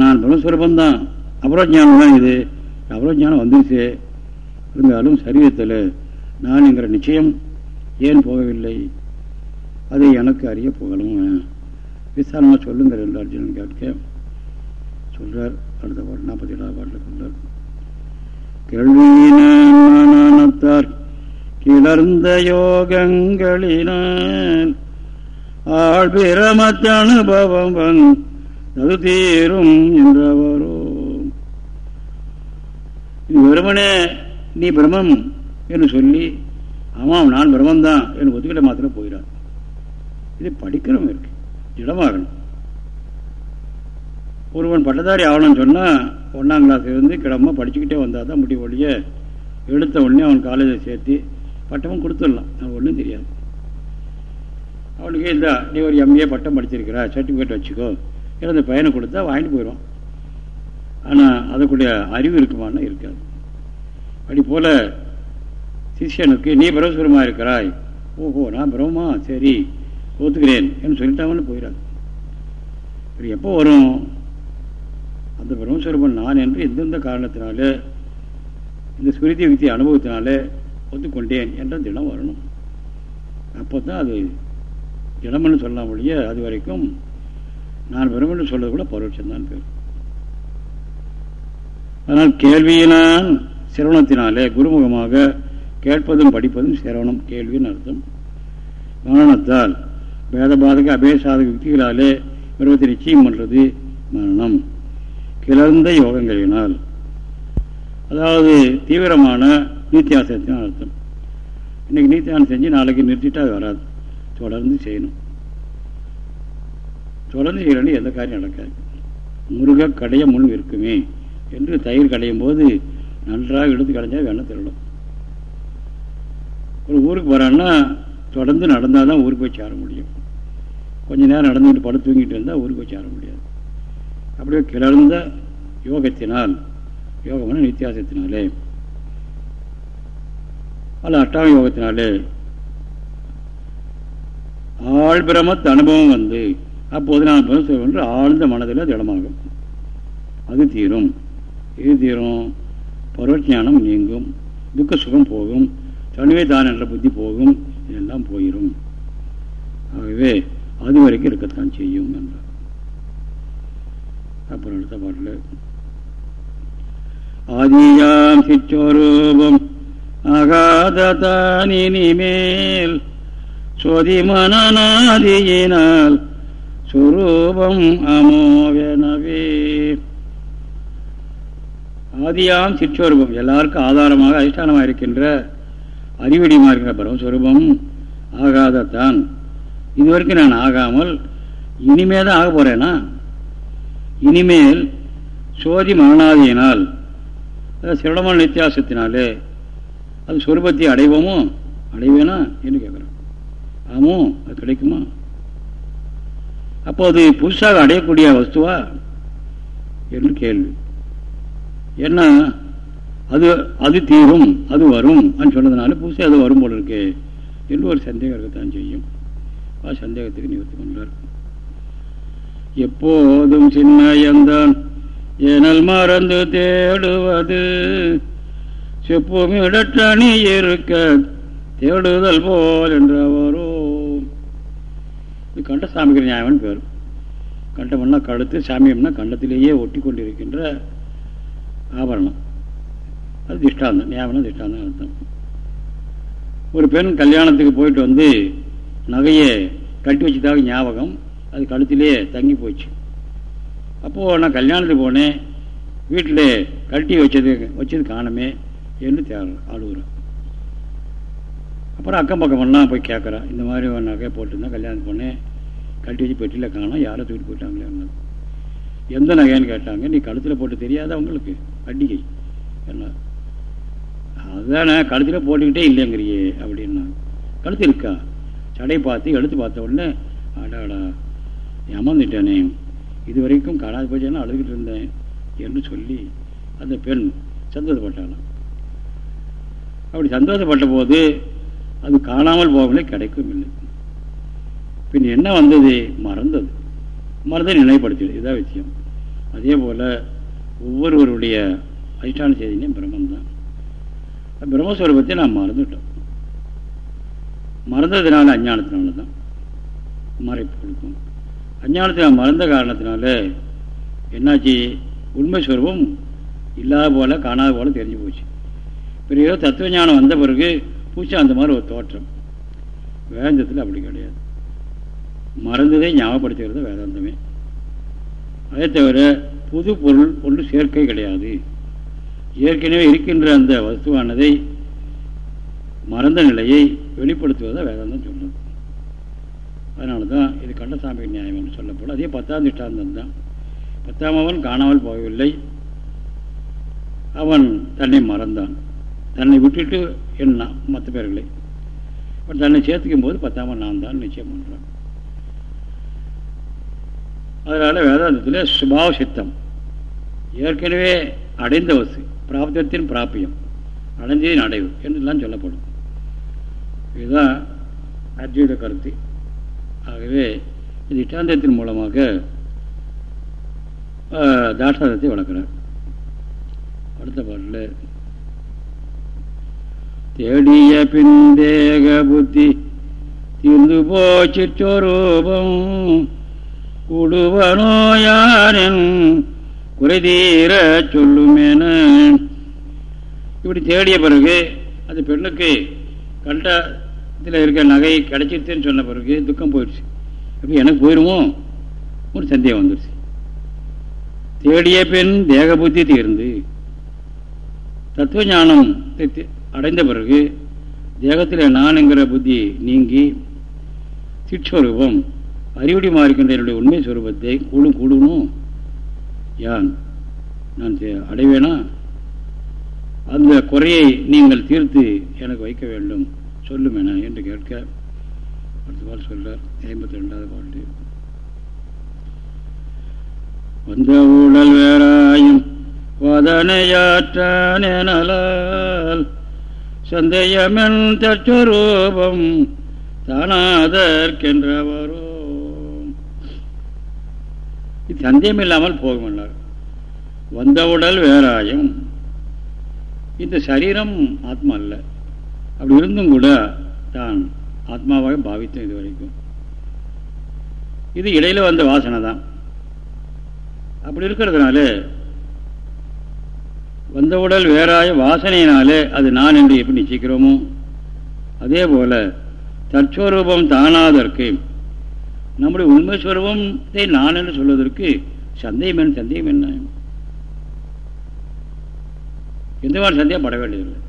நான் பிரம்மஸ்வரூபந்தான் அபரோஜ ஞானம் தான் இது. அபரோஜ ஞானம் வந்துருச்சு. இருந்தாலும் சரீரத்தில் நான் என்கிற நிச்சயம் ஏன் போகவில்லை? அதை எனக்கு அறிய போகணும் விசாரணமாக சொல்லுங்கள் என்று அர்ஜுனன் கேட்க. சொல்றார். அடுத்த பாட்டு நாற்பத்தி ஏழாவது பாட்டில் சொல்றார் கேள்வியினார் கிளர்ந்த யோகங்களினால் ஆழ்பிரமத்த அனுபவம் வந்து அது தீரும் என்றவரோ. இது வெறுமனே நீ பிரம்மம் என்று சொல்லி ஆமாம் நான் பிரம்மந்தான் என்று ஒத்துக்கிட்ட மாத்திரம் போயிடான் இது படிக்கிறவங்க இருக்கு இடமாகணும் ஒருவன் பட்டதாரி ஆகணும்னு சொன்னால் ஒன்றாம் கிளாஸ் இருந்து கிடமா படிச்சுக்கிட்டே வந்தால் தான் முடிவு ஒழிய எடுத்த உடனே அவன் காலேஜில் சேர்த்து பட்டமும் கொடுத்துடலாம். அவன் ஒன்றும் தெரியாது. அவனுக்கு இந்த நீ ஒரு எம்ஏ பட்டம் படிச்சிருக்கிற சர்டிஃபிகேட் வச்சுக்கோ. எனது பயனை கொடுத்தா வாங்கிட்டு போயிடும் ஆனால் அதற்குடைய அறிவு இருக்குமானா இருக்காது. அப்படி போல சிஷியனுக்கு நீ பிரம்மசுரமாக இருக்கிறாய். ஓஹோ நான் பிரம்மா சரி ஒத்துக்கிறேன் என்று சொல்லிட்டாங்கன்னு போயிடாது இப்படி எப்போ வரும்? அந்த பிரம்மஸ்வரூபன் நான் என்று எந்தெந்த காரணத்தினால இந்த சுருதி வித்தி அனுபவத்தினால ஒத்துக்கொண்டேன் என்ற தினம் வரணும். அப்போ தான் அது தினம்னு சொல்லலாம் ஒழிய அது வரைக்கும் நான் பிரம்மன் சொல்றது கூட பரோட்சம்தான் பேர். ஆனால் கேள்வியினான் சிரவணத்தினாலே குருமுகமாக கேட்பதும் படிப்பதும் சிரவணம் கேள்வின்னு அர்த்தம். மரணத்தால் பேதபாதக அபேசாதக யுக்திகளாலே பருவத்தை நிச்சயம் பண்ணுறது மரணம். கிளர்ந்த யோகங்களினால். அதாவது தீவிரமான நீத்தியாசத்தின் அர்த்தம். இன்னைக்கு நீத்தியானம் செஞ்சு நாளைக்கு நிறுத்திட்டு அது வராது. தொடர்ந்து செய்யணும். தொடர்ந்து செய்யணும் எந்த காரியம் நடக்காது. முருக கடைய முன் இருக்குமே என்று தயிர் கடையும் போது நன்றாக எடுத்து கடைஞ்சா வேணால் திருடும் ஒரு ஊருக்கு போகிறான்னா தொடர்ந்து நடந்தால் தான் ஊருக்கு போய் சேர முடியும். கொஞ்ச நேரம் நடந்துக்கிட்டு படம் தூங்கிட்டு இருந்தால் ஊருக்கு போய் சேர முடியாது. அப்படியே கிளர்ந்த யோகத்தினால் யோகமான நித்தியாசத்தினாலே அல்ல அட்டாம யோகத்தினாலே ஆழ்பிரமத்து அனுபவம் வந்து அப்போது நான் என்று ஆழ்ந்த மனதில் திடமாகும் அது தீரும். இது தீரும். பருவஜானம் நீங்கும். துக்க சுகம் போகும். தனிவே தான் என்ற புத்தி போகும். இதெல்லாம் போயிடும் ஆகவே அது வரைக்கும் இருக்கத்தான் செய்யும் என்றார். அப்புறம் அடுத்த பாட்டில் ஆதியாம் சிற்றோரூபம் ஆகாததானினிமேல் சோதி மனநாதியினால் சுரூபம் அமோவெனவே ஆதியாம் சிற்றோரூபம். எல்லாருக்கும் ஆதாரமாக அதிஷ்டானமாக இருக்கின்ற அறிவடியமாக இருக்கின்ற பரமஸ்வரூபம் ஆகாதத்தான். இதுவரைக்கும் நான் ஆகாமல் இனிமே தான் ஆக போறேனா? இனிமேல் சோதி மரணாதியினால் சிரடமான நித்தியாசத்தினாலே அது சொரூபத்தை அடைவோமோ? அடைவேனா? என்று கேட்குறேன். ஆமோ? அது கிடைக்குமா? அப்போ அது புதுசாக அடையக்கூடிய வஸ்துவா? என்று கேள்வி. என்ன? அது அது தீரும் அது வரும் சொன்னதுனால புதுசாக அது வரும் போல இருக்கு என்று ஒரு சந்தேகம் இருக்கத்தான் செய்யும். சந்தேகத்துக்கு நிவர்த்தி பண்றார். எப்போதும் சின்ன ஏனல் மறந்து தேடுவது செப்புமிடற்றணி இருக்க தேடுதல் போல் என்றவரோ இது கண்ட கண்டசாமிகிற நியாயம்னு பேர். கண்டம்னா கழுத்து சாமியம்னா கண்டத்திலேயே ஒட்டி கொண்டிருக்கின்ற ஆபரணம். அது திஷ்டாந்தம் நியாயம்னா திஷ்டாந்தம் அர்த்தம். ஒரு பெண் கல்யாணத்துக்கு போயிட்டு வந்து நகையை கட்டி வச்சதாக ஞாபகம் அது கழுத்திலே தங்கி போச்சு. அப்போது நான் கல்யாணத்துக்கு போனேன் வீட்டில் கட்டி வச்சது வச்சது காணமே என்று தேடுறேன் அழுகுறேன் அப்புறம் அக்கம் பக்கமெல்லாம் போய் கேட்குறேன் இந்த மாதிரி ஒரு நகை போட்டுருந்தேன் கல்யாணத்துக்கு போனேன் கட்டி வச்சு பெட்டியில் காணும் யாரை தூக்கிட்டு போயிட்டாங்களே எந்த நகைன்னு கேட்டாங்க. நீ கழுத்தில் போட்டு தெரியாதா உங்களுக்கு பண்டிகை. என்ன? அதுதானே கழுத்தில் போட்டுக்கிட்டே இல்லைங்கிறியே அப்படின்னா. கழுத்து இருக்கா? சடை பார்த்து எடுத்து பார்த்த உடனே அடாடா ஏமாந்துட்டேனே. இது வரைக்கும் காணாது போச்சேன்னா அழுதுகிட்டு இருந்தேன் என்று சொல்லி அந்த பெண் சந்தோஷப்பட்டானா அப்படி சந்தோஷப்பட்ட போது அது காணாமல் போகவில்லை கிடைக்கும் இல்லை. பின் என்ன வந்தது? மறந்தது. மறந்து நினைவுபடுத்திடுது இதுதான் விஷயம். அதே போல் ஒவ்வொருவருடைய அதிஷ்டான செய்தியும் பிரம்மந்தான் பிரம்மஸ்வரூபத்தை நாம் மறந்துட்டோம். மறந்ததுனால அஞ்ஞானத்தினால தான் மறைப்பு கொடுக்கும் அஞ்ஞானத்தை மறந்த காரணத்தினால என்னாச்சு? உண்மை ஸ்வரூபம் இல்லாத போல காணாத போல தெரிஞ்சு போச்சு. பெரிய தத்துவ ஞானம் வந்த பிறகு பூச்சி அந்த மாதிரி ஒரு தோற்றம். வேந்தத்தில் அப்படி கிடையாது. மறந்ததை ஞாபகப்படுத்துகிறது வேதாந்தமே. அதே தவிர புது பொருள் ஒன்று சேர்க்கை கிடையாது. ஏற்கனவே இருக்கின்ற அந்த வஸ்துவானதை மறந்த நிலையை வெளிப்படுத்துவதை வேதாந்தம் சொல்லுது அதனால தான் இது கண்டசாமி நியாயம் என்று சொல்லப்படும். அதே பத்தாம் திஷ்டாந்தம் தான். பத்தாம் அவன் காணாமல் போகவில்லை. அவன் தன்னை மறந்தான். தன்னை விட்டுட்டு என்ன மற்ற பேர்களை. தன்னை சேர்த்துக்கும் போது பத்தாமல் நான் தான் நிச்சயம் பண்ணுறான் அதனால் வேதாந்தத்தில் சுபாவ சித்தம் ஏற்கனவே அடைந்த வசு பிராப்தத்தின் பிராப்பியம் அடைஞ்சதின் அடைவு என்றெல்லாம் சொல்லப்படும். இதுதான் அத்வைத கருத்து. ஆகவே இது இட்டாந்தத்தின் மூலமாக தாட்சாதத்தை வளர்க்குறார். அடுத்த பாட்டில் தேடிய பிந்தேக புத்தி தீர்ந்து போச்சிற்றோரூபம் கூடுவனோ யாரென் குறைதீர சொல்லுமேன. இப்படி தேடிய பிறகு அந்த பெண்ணுக்கு கண்டத்தில் இருக்க நகை கிடைச்சிருச்சுன்னு சொன்ன பிறகு துக்கம் போயிடுச்சு. அப்படி எனக்கு போயிடுமோ ஒரு சந்தேகம் வந்துடுச்சு. தேடிய பெண் தேக புத்தி தீர்ந்து தத்துவ ஞானம் அடைந்த பிறகு தேகத்தில் நான்ங்கிற புத்தி நீங்கி சிற்ஸ்வரூபம் அறிவுடி மாறிக்கின்ற என்னுடைய உண்மை சுரூபத்தை கூடும் கூடணும் யான்? நான் அடைவேனா? அந்த குறையை நீங்கள் தீர்த்து எனக்கு வைக்க வேண்டும். சொல்லும் என என்று கேட்க அடுத்த பால் சொல்றார் ஐம்பத்தி ரெண்டாவது பாட்டு. வந்த ஊழல் வேறாயும் வதனையாற்றானேனலால் சந்தேயமென் தற்சரூபம் தானாதற்கென்றவரோ? சந்தேகம் இல்லாமல் போகுமன்னார் வந்த உடல் வேறாயும். இந்த சரீரம் ஆத்மா அல்ல. அப்படி இருந்தும் கூட தான் ஆத்மாவாக பாவித்தேன் இது வரைக்கும் இது இடையில வந்த வாசனை தான். அப்படி இருக்கிறதுனால வந்த உடல் வேறாய வாசனையினாலே அது நான் என்று எப்படி நிச்சயிக்கிறோமோ? அதே போல தற்சோரூபம் தானாதற்கு நம்முடைய உண்மை ஸ்வரூபத்தை நான் என்று சொல்வதற்கு சந்தேகம் என்ன சந்தேகம் என்ன? எந்த மாதிரி சந்தேகப்பட வேண்டியதில்லை.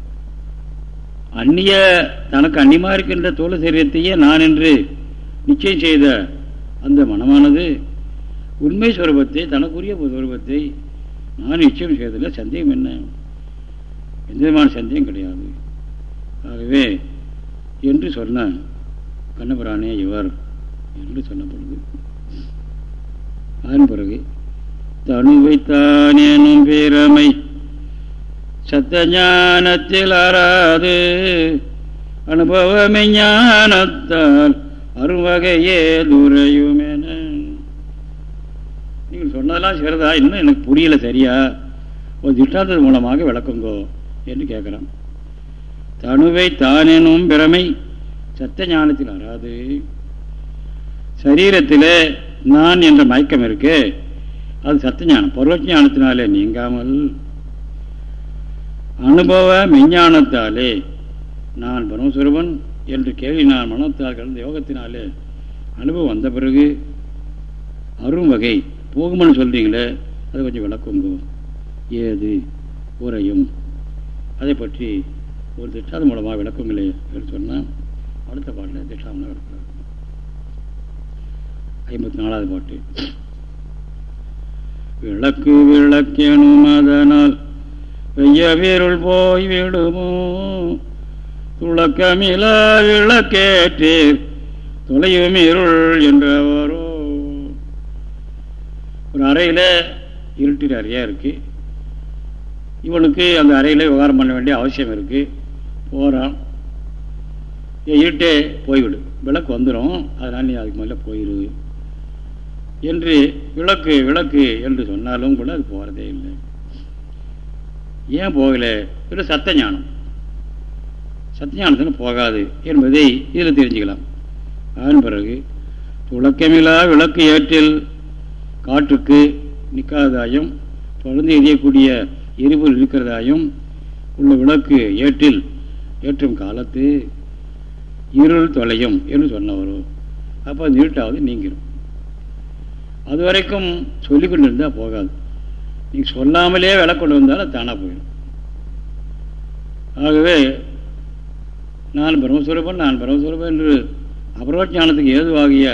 அந்நிய தனக்கு அந்நியமாக இருக்கின்ற தோல் சரீரத்தையே நான் என்று நிச்சயம் செய்த அந்த மனமானது உண்மை சுரூபத்தை தனக்குரிய சுரூபத்தை நான் நிச்சயம் செய்ததில் சந்தேகம் என்ன? எந்த விதமான சந்தேகம் கிடையாது. ஆகவே என்று சொன்ன கண்ணபுரானே இவர் என்று சொல்லப்படுது அதன் பிறகு தனுவைத்தானேனும் பேரமை சத்த ஞானத்தில் அறாது அனுபவமே ஞானத்தால் அருவகையே என நீங்கள் சொன்னதெல்லாம் சிறதா இன்னும் எனக்கு புரியல சரியா? ஒரு திட்டாந்தது மூலமாக விளக்குங்கோ என்று கேட்குறான். தனுவை தானெனும் பிறமை சத்த ஞானத்தில் அறாது சரீரத்தில் நான் என்ற மயக்கம் இருக்கு. அது சத்தியஞானம். ஞானம் ஞானத்தினாலே நீங்காமல் அனுபவ மெஞ்ஞானத்தாலே நான் பரமஸ்வரூபன் என்று கேள்வி நான் மனத்தால் கலந்த யோகத்தினாலே அனுபவம் வந்த பிறகு அரும் வகை போகும்னு சொல்கிறீங்களே அதை கொஞ்சம் விளக்குங்க ஏது உரையும் அதை பற்றி ஒரு திட்டாத மூலமாக விளக்குங்களே என்று சொன்னால் அடுத்த பாட்டில் திட்டாமல் விளக்குறார் ஐம்பத்தி நாலாவது பாட்டு. விளக்கு விளக்கேனும் அதனால் வெய்ய வீருள் போய் விடுமோ? துளக்கமில விளக்கேற்றீர் தொலையும் இருள் என்றவரோ? ஒரு அறையில் இருட்டிற அறையா இருக்கு. இவனுக்கு அந்த அறையில் விவகாரம் பண்ண வேண்டிய அவசியம் இருக்கு. போகிறான் இருட்டே போய்விடு. விளக்கு வந்துடும் அதனால் நீ அதுக்கு மேலே போயிடு என்று விளக்கு விளக்கு என்று சொன்னாலும் கூட அது போகிறதே இல்லை. ஏன் போகலை? இது சத்த ஞானம் சத்தியானத்தில் போகாது என்பதை இதில் தெரிஞ்சுக்கலாம். அதன் பிறகு துளக்கமில்லா விளக்கு ஏற்றில் காற்றுக்கு நிற்காததாயும் தொடர்ந்து எரியக்கூடிய எரிபொருள் இருக்கிறதாயும் உள்ள விளக்கு ஏற்றில் ஏற்றும் காலத்து இருள் தொலையும் என்று சொன்னவரும் அப்போ அது இருட்டாவது நீங்கிடும் அது வரைக்கும் சொல்லி கொண்டு இருந்தால் போகாது. நீங்கள் சொல்லாமலே விலை கொண்டு வந்தாலும் தானாக போயிடும். ஆகவே நான் பிரம்மஸ்வரூபன் நான் பிரம்மஸ்வரூபன் என்று அபரோஜானத்துக்கு ஏதுவாகிய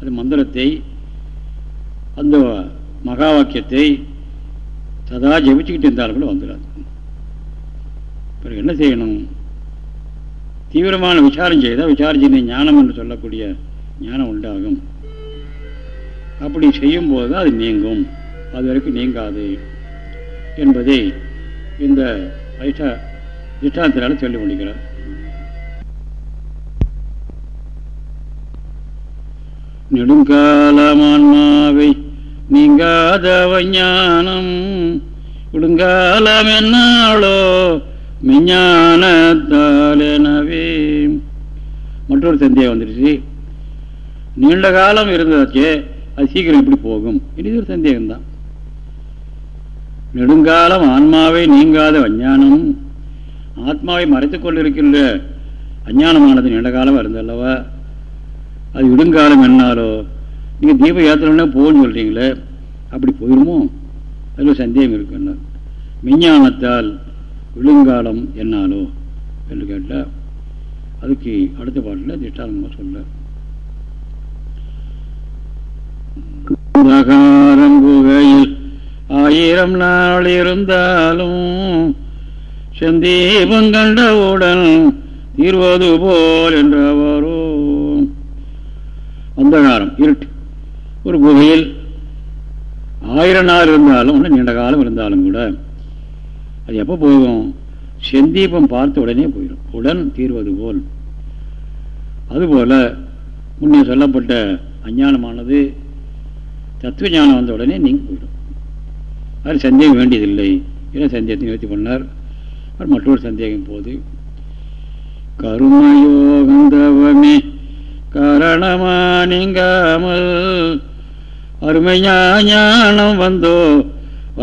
அது மந்திரத்தை அந்த மகா வாக்கியத்தை சதா ஜபிச்சுக்கிட்டு இருந்தாலும் கூட வந்துடாது பிறகு என்ன செய்யணும்? தீவிரமான விசாரம் செய்தால் விசாரம் செய்த ஞானம் என்று சொல்லக்கூடிய ஞானம் உண்டாகும். அப்படி செய்யும்போது அது நீங்கும். அது வரைக்கும் நீங்காது என்பதை இந்த திஷ்டாந்திரால் சொல்லி முடிக்கிறார் நெடுங்காலமான்மாவை நீங்காத ஞானம் விடுங்காலம் என்னாலோ மெஞ்ஞானத்தாலெனவே. மற்றொரு சந்தேகம் வந்துடுச்சு நீண்ட காலம் இருந்ததாச்சே அது சீக்கிரம் எப்படி போகும். இது ஒரு சந்தேகம்தான். நெடுங்காலம் ஆன்மாவை நீங்காத அஞ்ஞானம் ஆத்மாவை மறைத்து கொண்டிருக்கின்ற அஞ்ஞானமானது நீண்ட காலம் இருந்தல்லவா அது விடுங்காலம் என்னாலோ? நீங்கள் தீபம் ஏற்றணும்னா போகணும்னு சொல்கிறீங்களே அப்படி போயிருமோ? அதில் சந்தேகம் இருக்குன்னா விஞ்ஞானத்தால் விழுங்காலம் என்னாலோ? என்று கேட்டால் அதுக்கு அடுத்த பாட்டில் திட்டாளமாக சொல்ல. குகையில் ஆயிரம் நாள் இருந்தாலும் செந்தீபம் கண்டவுடன் தீர்வது போல் என்றவாரோ. அந்தகாரம் இருட்டு. ஒரு குகையில் ஆயிரம் நாள் இருந்தாலும் நீண்ட காலம் இருந்தாலும் கூட அது எப்போ போகும்? செந்தீபம் பார்த்த உடனே போயிடும். உடன் தீர்வது போல். அதுபோல முன்னே சொல்லப்பட்ட அஞ்ஞானமானது தத்துவ ஞானம் வந்த உடனே நீங்கள் போயிடும் அது சந்தேகம் வேண்டியதில்லை. ஏன்னா சந்தேகத்தை நிறுத்தி பண்ணார்? மற்றொரு சந்தேகம் போது கருமயோகந்தவமே காரணமா நீங்காமல் அருமை ஞானம் வந்தோ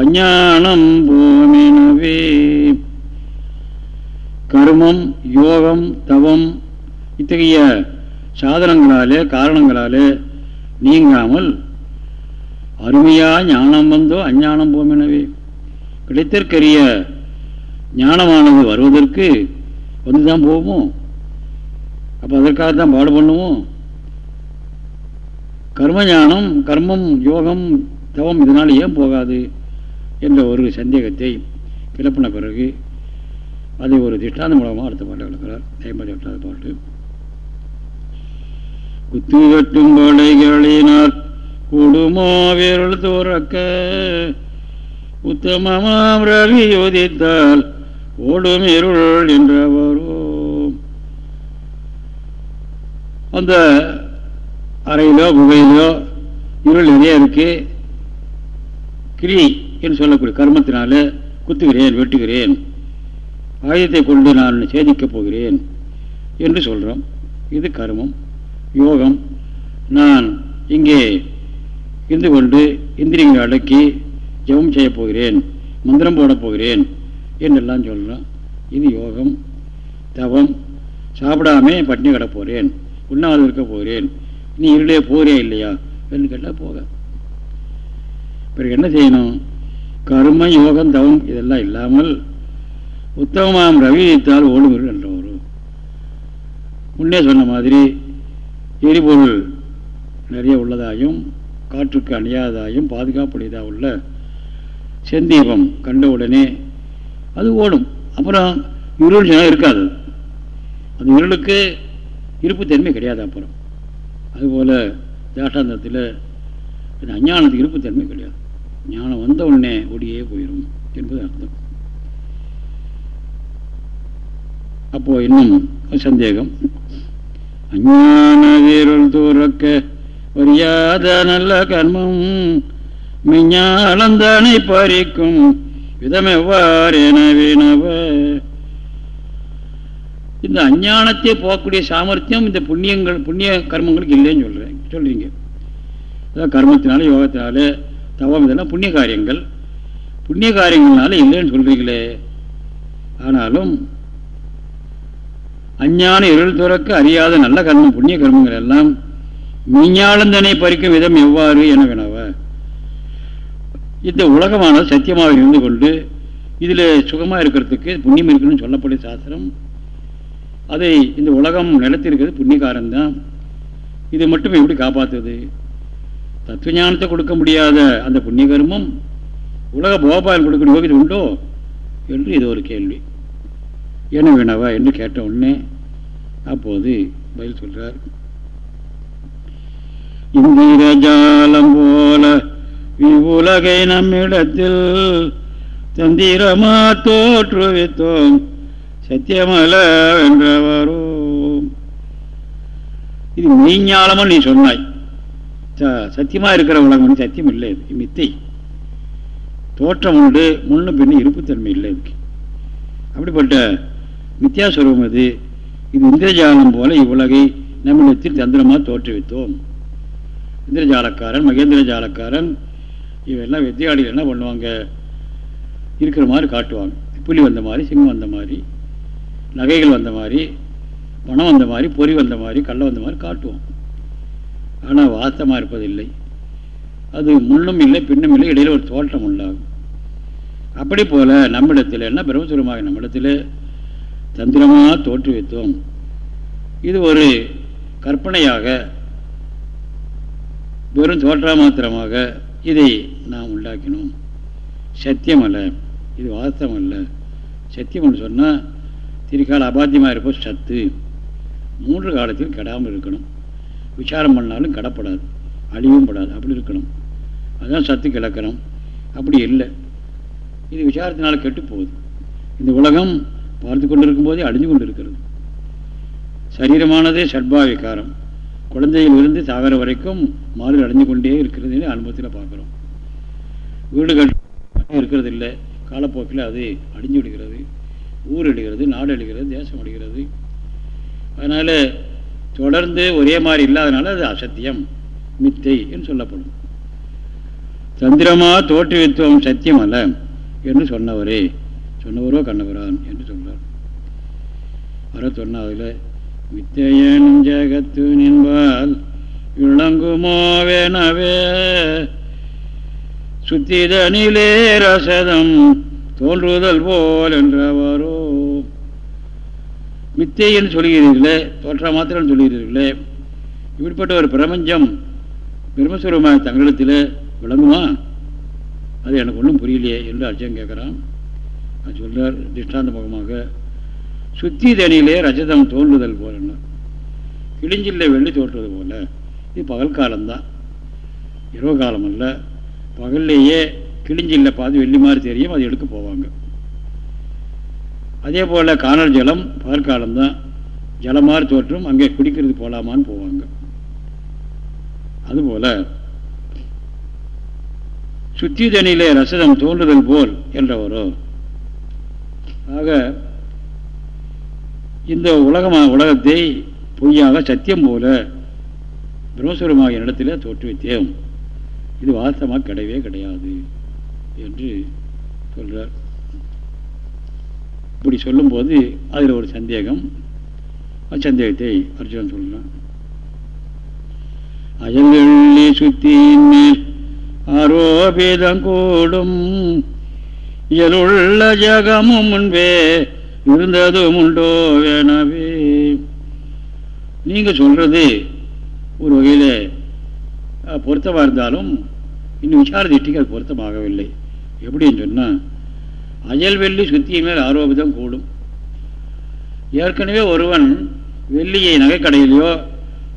அஞ்ஞானம் பூமினவே. கருமம் யோகம் தவம் இத்தகைய சாதனங்களாலே காரணங்களாலே நீங்காமல் அருமையா ஞானம் வந்தோ அஞ்ஞானம் போம் எனவே கிடைத்தற்கரிய ஞானமானது வருவதற்கு வந்துதான் போவோம்? அப்போ அதற்காக தான் பாடு பண்ணுவோம் கர்மஞானம் கர்மம் யோகம் தவம் இதனால் ஏன் போகாது? என்ற ஒரு சந்தேகத்தை கிளப்பின பிறகு அதை ஒரு திஷ்டாந்த மூலமாக அடுத்த பாட்டை விளக்கிறார். ஐம்பத்தி எட்டாவது பாட்டு. குத்து வெட்டும் கொலைகளினார் கூடுமோ விரல் தோறக்க உத்தமமாம் ரவி யோதித்தால் ஓடும் இருள் என்றவரோ அந்த அறையிலோ குகையிலோ இருள் நிறைய இருக்கு. கிரி என்று சொல்லக்கூடிய கர்மத்தினால குத்துகிறேன் வெட்டுகிறேன். ஆயுதத்தை கொண்டு நான் சேதிக்கப் போகிறேன் என்று சொல்கிறோம் இது கர்மம். யோகம். நான் இங்கே இருந்து கொண்டு இந்திரியங்களை அடக்கி ஜெபம் செய்ய போகிறேன் மந்திரம் போடப் போகிறேன் என்றெல்லாம் சொல்கிறோம் இது யோகம் தவம் சாப்பிடாமே பட்டினி கிட போகிறேன் உண்ணாவது இருக்க போகிறேன் நீ இருளே போகிறே இல்லையா என்று கேட்டால் போக. பிறகு என்ன செய்யணும்? கரும யோகம் தவம் இதெல்லாம் இல்லாமல் உத்தமமாம் ரவித்தால் ஓடுமிரு என்ற ஒரு முன்னே சொன்ன மாதிரி எரிபொருள் நிறைய உள்ளதாயும் காற்றுக்கு அணியாததாயும் பாதுகாப்புடையதாக உள்ள செந்தீபம் உடனே அது ஓடும். அப்புறம் இருள் இருக்காது. அந்த இருளுக்கு இருப்புத்தன்மை கிடையாது அப்புறம். அதுபோல் தேஷாந்தத்தில் இது அஞ்ஞானத்துக்கு இருப்புத்தன்மை கிடையாது. ஞானம் வந்த உடனே ஒடியே போயிடும் என்பது அர்த்தம். அப்போ இன்னும் சந்தேகம். அஞ்ஞான வீரல் தூரக்க வரியாத நல்ல கர்மம் மெஞ்ஞானந்தானை பறிக்கும் விதமெவ்வாறென வினவ இந்த அஞ்ஞானத்தை போகக்கூடிய சாமர்த்தியம் இந்த புண்ணியங்கள் புண்ணிய கர்மங்களுக்கு இல்லைன்னு சொல்கிறேன் சொல்கிறீங்க அதான் கர்மத்தினால யோகத்தினால தவம் இதெல்லாம் புண்ணிய காரியங்கள். புண்ணிய காரியங்கள்னால இல்லைன்னு சொல்கிறீங்களே ஆனாலும் அஞ்ஞான இருள் துறக்க அறியாத நல்ல கர்மம் புண்ணிய கர்மங்கள் எல்லாம் மெஞ்ஞாளந்தனை பறிக்கும் விதம் எவ்வாறு என வினவ இந்த உலகமானது சத்தியமாக இருந்து கொண்டு இதில் சுகமாக இருக்கிறதுக்கு புண்ணியம் இருக்கணும்னு சொல்லப்பட்ட சாஸ்திரம். அதை இந்த உலகம் நிலத்திருக்கிறது புண்ணியகாரம்தான் இதை மட்டும் எப்படி காப்பாற்றுவது தத்துவ ஞானத்தை கொடுக்க முடியாத அந்த புண்ணிய கர்மம் உலக போபால் கொடுக்க யோகிது உண்டோ என்று இது ஒரு கேள்வி. என்ன வேணவா என்று கேட்ட உடனே அப்போது பதில் சொல்கிறார் இந்திரஜாலம் போல இவ்வுலகை நம்மிடத்தில் தந்திரமா தோற்றுவித்தோம் சத்தியமல என்றவரும் இது மெய்ஞாலமா நீ சொன்னாய். சத்தியமா இருக்கிற உலகம் சத்தியம் இல்லை. இது மித்தை. தோற்றம் உண்டு முன்னும் பின்னும் இருப்புத்தன்மை இல்லை இதுக்கு. அப்படிப்பட்ட வித்தியாஸ்வரூபம் அது இது இந்திரஜாலம் போல இவ்வுலகை நம்மிடத்தில் தந்திரமாக தோற்றுவித்தோம். இந்திரஜாலக்காரன் மகேந்திர ஜாலக்காரன் இவெல்லாம் வித்தியாளிகள் என்ன பண்ணுவாங்க? இருக்கிற மாதிரி காட்டுவாங்க. புலி வந்த மாதிரி சிங்கம் வந்த மாதிரி நகைகள் வந்த மாதிரி பணம் வந்த மாதிரி பொறி வந்த மாதிரி கள்ள வந்த மாதிரி காட்டுவோம் ஆனால் வாஸ்தமாக இருப்பதில்லை. அது முன்னும் இல்லை பின்னும் இல்லை இடையில ஒரு தோற்றம் உண்டாகும். அப்படி போல் நம்மிடத்தில் என்ன? பிரம்மசுரமாக நம்மிடத்தில் தந்திரமாக தோற்றுவித்தோம். இது ஒரு கற்பனையாக வெறும் தோற்றா மாத்திரமாக இதை நாம் உண்டாக்கினோம். சத்தியம் அல்ல இது வாஸ்தவம் அல்ல சத்தியம்னு சொன்னால் திரிகால அபாத்தியமாக இருப்போம் சத்து. மூன்று காலத்தில் கெடாமல் இருக்கணும். விசாரம் பண்ணாலும் கடப்படாது. அழிவும் படாது. அப்படி இருக்கணும். அதுதான் சத்து கிழக்கணும். அப்படி இல்லை. இது விசாரத்தினால் கெட்டு போகுது. இந்த உலகம் பார்த்து கொண்டு இருக்கும்போதே அழிஞ்சு கொண்டு இருக்கிறது சரீரமானதே சட்பாவிகாரம் குழந்தையிலிருந்து சாகர வரைக்கும் மாறுதல் அடைஞ்சு கொண்டே இருக்கிறது அனுபவத்தில் பார்க்குறோம். வீடு கட்டு இருக்கிறது இல்லை காலப்போக்கில் அது அடிஞ்சு விடுகிறது ஊர் அடிக்கிறது நாடு அடிக்கிறது தேசம் அடிக்கிறது அதனால் தொடர்ந்து ஒரே மாதிரி இல்லாதனால அது அசத்தியம் மித்தை என்று சொல்லப்படும். சந்திரமா தோற்றுவித்துவம் சத்தியம் அல்ல என்று சொன்னவரே சொன்னவரோ கண்ணவரான் என்று சொன்னார் வர சொன்னதில் மித்தையன் ஜகத்து நின்பால் இளங்குமோவெனவே சுத்திதனிலே ரசதம் தோன்றுதல் போல் என்றவரோ. மித்தையன் சொல்கிறீர்களே தோற்ற மாத்திரம் சொல்கிறீர்களே. இப்படிப்பட்ட ஒரு பிரபஞ்சம் பிரம்மஸ்வரமாக தங்களிடத்தில் விளங்குமா? அது எனக்கு ஒன்றும் புரியலையே என்று அர்ஜன் கேட்குறான். அது சொல்கிறார் திஷ்டாந்த முகமாக சுத்தி தனியிலே ரஜதம் தோன்றுதல் போல கிழிஞ்சில்ல வெள்ளி தோற்றுவது போல. இது பகல் காலம்தான். இரவு காலம் அல்ல பகல்லையே கிழிஞ்சில்ல பார்த்து வெள்ளி மாதிரி தெரியும் அது எடுக்க போவாங்க. அதே போல் காணல் ஜலம் பகற்காலம்தான் ஜலம் மாதிரி தோற்றும் அங்கே குடிக்கிறது போகலாமான்னு போவாங்க. அதுபோல் சுத்தி தனியிலே ரசதம் தோன்றுதல் போல் என்றவரோ. ஆக இந்த உலகமாக உலகத்தை பொய்யாக சத்தியம் போல பிரம்மஸ்வரமாக இடத்துல தோற்றுவித்தேன். இது வாஸ்தமாக கிடையவே கிடையாது என்று சொல்கிறார் இப்படி சொல்லும்போது அதில் ஒரு சந்தேகம். சந்தேகத்தை அர்ஜுனன் சொல்கிறான் அயல்வெள்ளி சுத்தியின் மேல் ஆரோபிதம் கூடும். இயலுள்ள ஜகமும் முன்பே இருந்ததும் உண்டோ எனவே. நீங்கள் சொல்கிறது ஒரு வகையில் பொருத்தமாக இருந்தாலும் இன்னும் விசார திட்டிக்கு அது பொருத்தமாகவில்லை. எப்படின்னு சொன்னால் அயல் வெள்ளி சுத்தியின் மேல் ஆரோபிதம் கூடும். ஏற்கனவே ஒருவன் வெள்ளியை நகைக்கடையிலையோ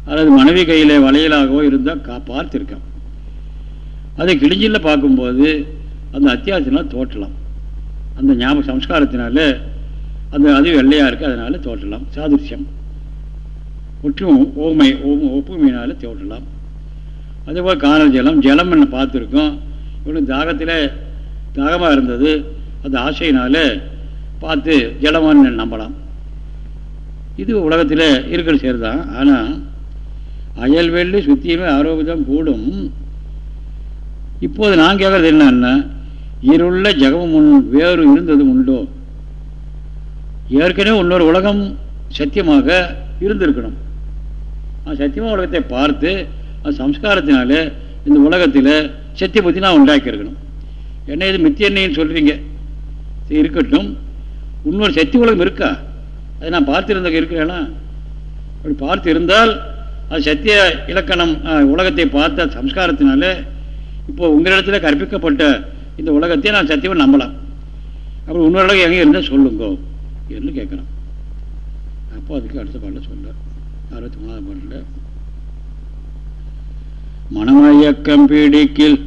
அல்லது மனைவி கையில் வளையலாகவோ இருந்தால் கா பார்த்துருக்கான் அதை கிழிஞ்சில் பார்க்கும்போது அந்த அத்தியாவசியனால் தோற்றலாம். அந்த ஞாபக சம்ஸ்காரத்தினால அந்த அது வெள்ளையாக இருக்குது அதனால் தோற்றலாம். சாதுர்சியம் ஒற்றும் ஓமை ஒப்புமையினால் தோற்றலாம். அதேபோல் காணல் ஜலம் ஜலம் என்ன பார்த்துருக்கோம். இவனுக்கு தாகத்தில் தாகமாக இருந்தது. அந்த ஆசையினால் பார்த்து ஜலமான்னு நம்பலாம். இது உலகத்தில் இருக்கிற சேர் தான் ஆனால் அயல்வெள்ளி சுத்தியுமே ஆரோக்கியம் கூடும். இப்போது நான் கேட்கறது என்னன்னா இருள்ள ஜெகமும் முன் வேறு இருந்ததும் உண்டோ? ஏற்கனவே இன்னொரு உலகம் சத்தியமாக இருந்திருக்கணும். சத்தியமாக உலகத்தை பார்த்து அந்த சம்ஸ்காரத்தினால இந்த உலகத்தில் சத்திய புத்தி நான் உண்டாக்கியிருக்கணும். என்ன இது மித்தியன்னைன்னு சொல்கிறீங்க இருக்கட்டும். இன்னொரு சத்திய உலகம் இருக்கா? அதை நான் பார்த்துருந்த இருக்கிறேன்னா அப்படி பார்த்து இருந்தால் அது சத்திய இலக்கணம் உலகத்தை பார்த்த சம்ஸ்காரத்தினால இப்போ உங்களிடத்தில் கற்பிக்கப்பட்ட இந்த உலகத்தை நான் சத்தியமாக நம்பலாம். அப்படி இன்னொரு உலகம் எங்கே இருந்தால் சொல்லுங்கோ. என்று கேட்குறான். அப்போ அதுக்கு அடுத்த பாட்டில் சொல்ல அறுபத்தி மூணாவது பாட்டில் மனமயக்கம் பீடிக்கில்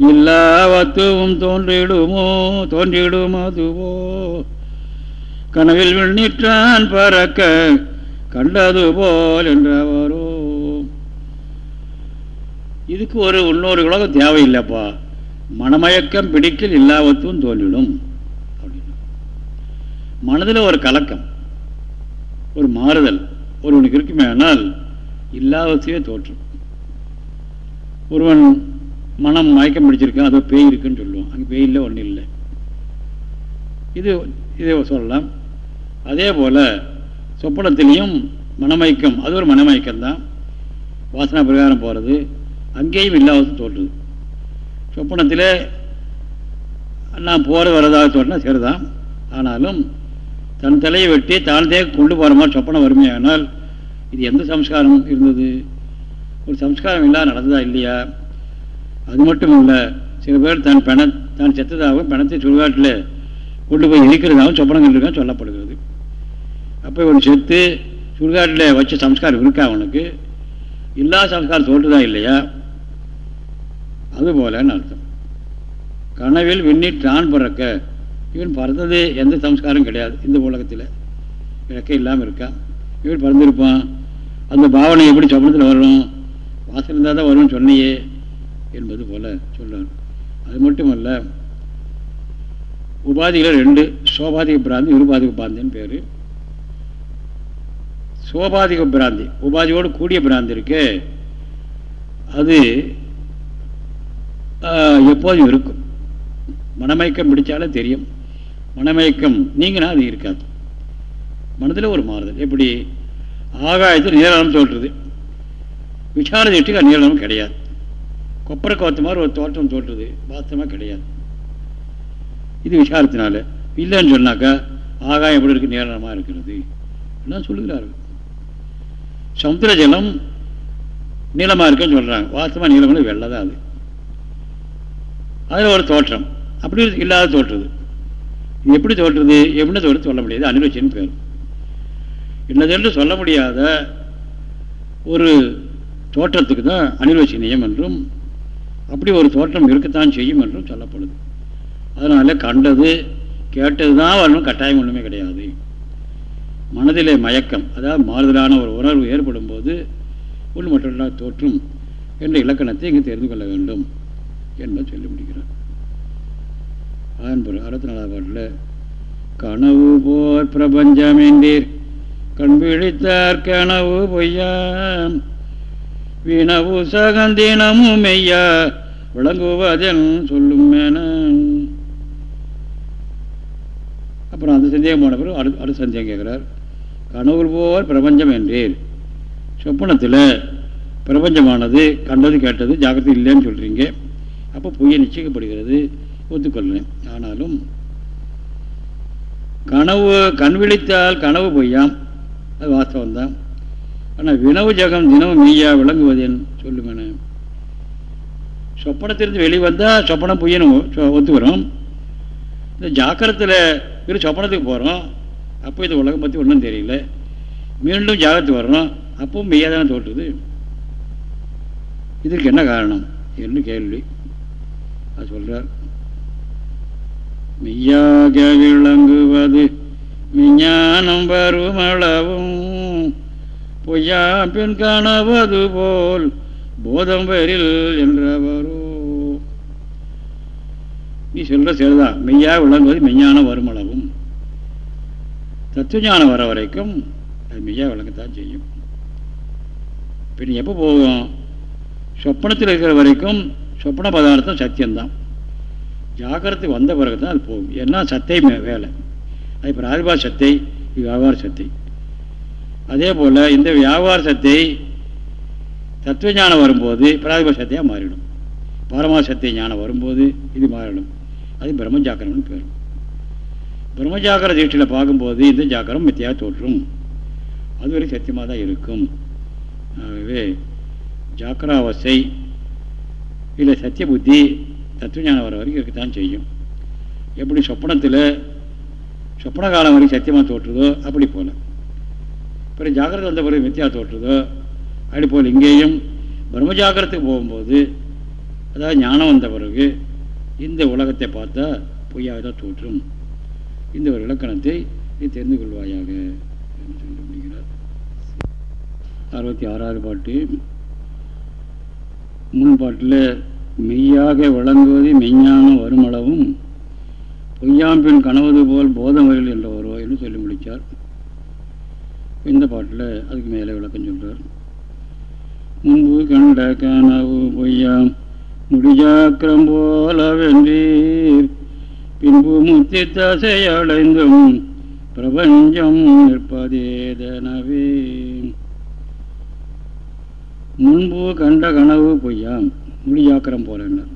இல்லாவத்துவும் தோன்றிடுமோ தோன்றிடும் அதுவோ? கனவில் விண்ணிற்றான் பறக்க கண்டது போல் என்றவரோ? இதுக்கு ஒரு இன்னொரு உலகம் தேவையில்லைப்பா. மனமயக்கம் பிடிக்கல் இல்லாவத்தும் தோன்றிடும். மனதில் ஒரு கலக்கம் ஒரு மாறுதல் ஒருவனுக்கு இருக்குமே ஆனால் இல்லாதத்தையே தோற்றும். ஒருவன் மனம் மயக்கம் பிடிச்சிருக்கான் அதோ பேய் இருக்குன்னு சொல்லுவான். அங்கே பேய் இல்லை ஒன்றும் இல்லை. இது இதை சொல்லலாம். அதே போல் சொப்பனத்திலையும் மனமயக்கம் அது ஒரு மனமயக்கம் தான். வாசனா பிரகாரம் போகிறது அங்கேயும் இல்லாதது தோற்றுது. சொப்பனத்தில் நான் போகிற வரதாக தோற்றினா சரிதான். ஆனாலும் தன் தலையை வெட்டி தாழ்ந்தே கொண்டு போகிற மாதிரி சொப்பனம் வறுமையானால் இது எந்த சம்ஸ்காரம் இருந்தது? ஒரு சம்ஸ்காரம் இல்லாத நடந்ததா இல்லையா? அது மட்டும் இல்லை சில பேர் தன் பெண தான் செத்ததாகவும் பிணத்தை சுடுகாட்டில் கொண்டு போய் இருக்கிறதாகவும் சொப்பனங்கள் கண்டிருக்கான்னு சொல்லப்படுகிறது. அப்போ இவன் செத்து சுடுகாட்டில் வச்ச சம்ஸ்காரம் இருக்கா அவனுக்கு? இல்லாத சம்ஸ்காரம் தோற்றுதான் இல்லையா? அதுபோலன்னு அர்த்தம். கனவில் விண்ணில் தான் பிறக்க இவன் பறந்தது எந்த சம்ஸ்காரம் கிடையாது இந்த உலகத்தில். இறக்க இல்லாமல் இருக்கான் இவன் பறந்துருப்பான். அந்த பாவனை எப்படி சொப்பனத்தில் வரணும் வாசல் இருந்தால் தான் வரும்னு சொன்னையே என்பது போல சொல்றார் அது மட்டுமல்ல உபாதிகள் ரெண்டு சோபாதிக பிராந்தி உருபாதிக பிராந்தின்னு பேர். சோபாதிக பிராந்தி உபாதியோடு கூடிய பிராந்தி இருக்கு. அது எப்போதும் இருக்கும். மனமயக்கம் பிடிச்சாலே தெரியும். மனமயக்கம் நீங்கினா அது இருக்காது. மனதில் ஒரு மாறுதல். எப்படி? ஆகாயத்தில் நீளம் தோற்றுறது விசார திருஷ்டிக்கு நீளம் கிடையாது. கொப்பரை கோத்த மாதிரி ஒரு தோற்றம் தோற்றுறது வாஸ்தமாக கிடையாது. இது விசாரத்தினால. இல்லைன்னு சொன்னாக்கா ஆகாயம் எப்படி இருக்கு? நீளமாக இருக்கிறது. எல்லாம் சொல்லுகிறார்கள். சமுத்திர ஜலம் நீளமாக இருக்குன்னு சொல்கிறாங்க வாஸ்தவமாக நீளம் வெள்ளதான் அது. அதில் ஒரு தோற்றம். அப்படி இல்லாத தோற்றுறது எப்படி தோற்றுது எப்படி தோற்று சொல்ல முடியாது. அனிருச்சின்னு பேர். என்னதென்று சொல்ல முடியாத ஒரு தோற்றத்துக்கு தான் அனிர்வச்சனீயம் என்றும் அப்படி ஒரு தோற்றம் இருக்கத்தான் செய்யும் என்றும் சொல்லப்படுது. அதனால் கண்டது கேட்டது தான் வரணும். கட்டாயம் ஒன்றுமே கிடையாது. மனதிலே மயக்கம் அதாவது மாறுதலான ஒரு உணர்வு ஏற்படும் போது ஒன்று மற்றொன்றா தோற்றும் என்ற இலக்கணத்தை இங்கு தெரிந்து கொள்ள வேண்டும் என்பதை சொல்லி முடிக்கிறார் அதன் பிறகு அறுபத்தி நாலாவது பாட்டில் கனவு போர் பிரபஞ்சம் என்றீர் கண் விழித்தார் கனவு பொய்யாம். வினவு சகந்தினமும் மெய்யா விளங்குவதன் சொல்லும் மேன அப்புறம் அந்த சந்தேகம் போன பிறகு அடு அடுத்த சந்தேகம் கேட்குறார். கனவு போர் பிரபஞ்சம் என்றீர் சொப்பனத்தில் பிரபஞ்சமானது கண்டது கேட்டது ஜாக்கிரதை இல்லைன்னு சொல்கிறீங்க அப்போ பொய்யை நிச்சயிக்கப்படுகிறது ஒத்துக்கொள்ளேன் ஆனாலும் கனவு கண் விழித்தால் கனவு பொய்யாம். அது வாஸ்தவம்தான். ஆனால் வினவு ஜகம் தினமும் மெய்யா விளங்குவதேன் சொல்லுமேன. சொப்பனத்திலிருந்து வெளிவந்தால் சொப்பனம் பொய்யன்னு ஒத்துக்கிறோம் இந்த ஜாக்கிரத்தில் இரு சொப்பனத்துக்கு போகிறோம் அப்போ இது உலகம் பற்றி ஒன்றும் தெரியல. மீண்டும் ஜாகத்து வரணும் அப்பவும் மெய்யாக தானே தோற்றுது இதற்கு என்ன காரணம்? என்று கேள்வி. அது சொல்கிறார் மெய்யாக விளங்குவது விஞ்ஞானம் வருமளவும். பொய்யா பின் காணவது போல் போதம்பரில் என்றவரோ. நீ சொல்ற சரிதான் மெய்யா விளங்குவது மெய்ஞானம் வருமளவும். தத்துவஞானம் வர வரைக்கும் அது மெய்யா விளங்கத்தான் செய்யும். பின் எப்போ போகும்? சொப்பனத்தில் இருக்கிற வரைக்கும் சொப்பன பதார்த்தம் சத்தியம்தான். ஜாக்கிரத்துக்கு வந்த பிறகு தான் அது போகும். ஏன்னா சத்தை வேலை. அது பிராதிபா சத்தை இது வியாபார சத்தை. அதே போல் இந்த வியாபார சத்தை தத்துவ ஞானம் வரும்போது பிராதிபா சத்தையாக மாறிடும். பரமா சத்திய ஞானம் வரும்போது இது மாறிடும். அது பிரம்மஜாக்கிரம்னு பேர். பிரம்மஜாக்கிர தீட்சியில் பார்க்கும்போது இந்த ஜாக்கிரம் மித்தியாக தோற்றும். அது ஒரு சத்தியமாக தான் இருக்கும். ஆகவே ஜாக்கிராவசை இல்லை சத்திய புத்தி தத்துவஞானம் வர வரைக்கும் இருக்கத்தான் செய்யும். எப்படி சொப்பனத்தில் சொப்பன காலம் வரைக்கும் சத்தியமாக தோற்றுதோ அப்படி போல. பிறகு ஜாக்கிரதை வந்த பிறகு மித்தியாக தோற்றுதோ அப்படி போல். இங்கேயும் பிரம்ம ஜாக்கிரத்துக்கு போகும்போது அதாவது ஞானம் வந்த பிறகு இந்த உலகத்தை பார்த்தா பொய்யாக தான் தோற்றும் இந்த ஒரு இலக்கணத்தை நீ தெரிந்து கொள்வாயாக என்று சொல்லி முடிகிறார் அறுபத்தி ஆறாவது பாட்டு. முன் பாட்டில் மெய்யாக விளங்குவது மெய்ஞானம் வருமளவும். பொய்யாம்பின் கனவது போல் போதமர்கள் என்ற வருவா என்று சொல்லி முடித்தார். இந்த பாட்டில் அதுக்கு மேலே விளக்கம் சொல்கிறார் முன்பு கண்ட கனவு பொய்யாம் முடிஜாக்கிரம் போல வென்றீர். பின்பு முத்தி தசையடைந்தும் பிரபஞ்சம் நிற்பதேதனவே. முன்பு கண்ட கனவு பொய்யாம் முடிஜாக்கிரம் போலன்னார்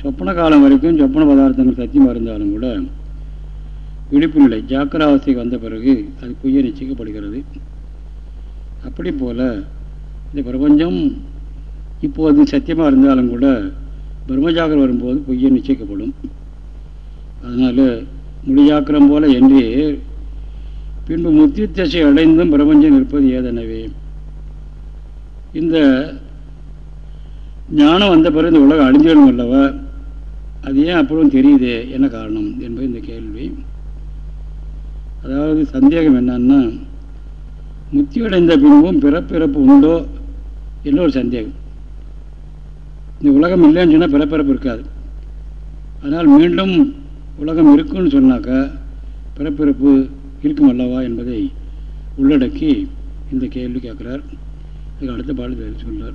சொப்பன காலம் வரைக்கும் சொப்பன பதார்த்தங்கள் சத்தியமாக இருந்தாலும் கூட விழிப்பு நிலை ஜாக்கிராவஸ்தைக்கு வந்த பிறகு அது பொய்ய நிச்சயிக்கப்படுகிறது. அப்படி போல் இந்த பிரபஞ்சம் இப்போது சத்தியமாக இருந்தாலும் கூட பிரம்மஜாக்கிரம் வரும்போது பொய்ய நிச்சயிக்கப்படும். அதனால் முடிஜாக்கிரம் போல என்று பின்பு முத்தி தசை அடைந்தும் பிரபஞ்சம் இருப்பது ஏதெனவே? இந்த ஞானம் வந்த பிறகு இந்த உலகம் அழிஞ்சிடணும் அல்லவா? அது ஏன் அப்புறம் தெரியுது? என்ன காரணம்? என்பது இந்த கேள்வி. அதாவது சந்தேகம் என்னன்னா முத்தியடைந்த பின்பும் பிறப்பிறப்பு உண்டோ என்ன ஒரு சந்தேகம். இந்த உலகம் இல்லைன்னு சொன்னால் பிறப்பிறப்பு இருக்காது. அதனால் மீண்டும் உலகம் இருக்குன்னு சொன்னாக்கா பிறப்பிறப்பு இருக்கும் அல்லவா என்பதை உள்ளடக்கி இந்த கேள்வி கேட்குறார். அதுக்கு அடுத்த பாடல் சொல்றார்.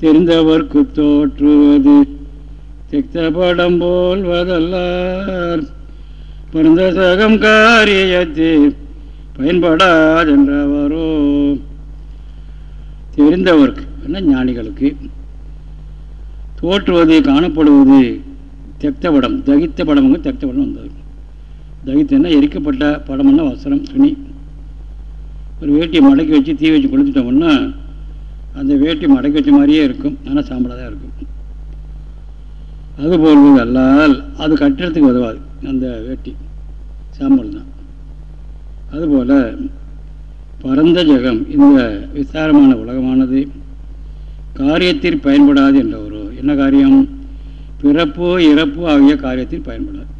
தெரிந்தவர்க்கு தோற்றுவது. திக்த படம் போல்வதல்லார் பிறந்த சகம் காரியத்தை பயன்படாதென்றவரோ. தெரிந்தவர்க்கு என்ன ஞானிகளுக்கு? தோற்றுவது காணப்படுவது தெக்த படம் தகித்த படமுங்க தெக்த படம் வந்தது. தகித்தன்னா எரிக்கப்பட்ட படம்னா வசனம் துணி. ஒரு வேட்டியை மடக்கி வச்சு தீ வச்சு கொடுத்துட்டோம்னா அந்த வேட்டி மடக்கி வச்ச மாதிரியே இருக்கும். ஆனால் சாம்பலாக தான் இருக்கும். அது போல்வது அல்லால் அது கட்டிடத்துக்கு உதவாது. அந்த வேட்டி சாம்பல் தான். அதுபோல் பரந்த ஜெகம் இந்த விசாரமான உலகமானது. காரியத்தில் பயன்படாது என்ற ஒரு என்ன காரியம்? பிறப்பு இறப்பு ஆகிய காரியத்தில் பயன்படாது.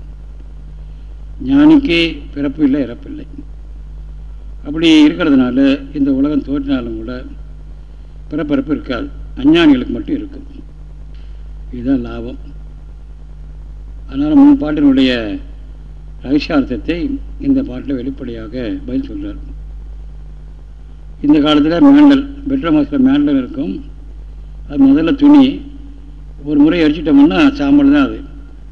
ஞானிக்கு பிறப்பு இல்லை இறப்பு இல்லை. அப்படி இருக்கிறதுனால இந்த உலகம் தோற்றினாலும் கூட பிறப்பிறப்பு இருக்காது. அஞ்ஞானிகளுக்கு மட்டும் இருக்கும் இதுதான் லாபம். அதனால் மூணு பாட்டினுடைய ரகசியார்த்தத்தை இந்த பாட்டில் வெளிப்படையாக பதில் சொல்கிறார் இந்த காலத்தில் மேண்டல் பெட்ரோல் மாதத்தில் மேண்டல் இருக்கும். அது முதல்ல துணி ஒரு முறை அடிச்சிட்டோம்னா சாம்பல் தான் அது.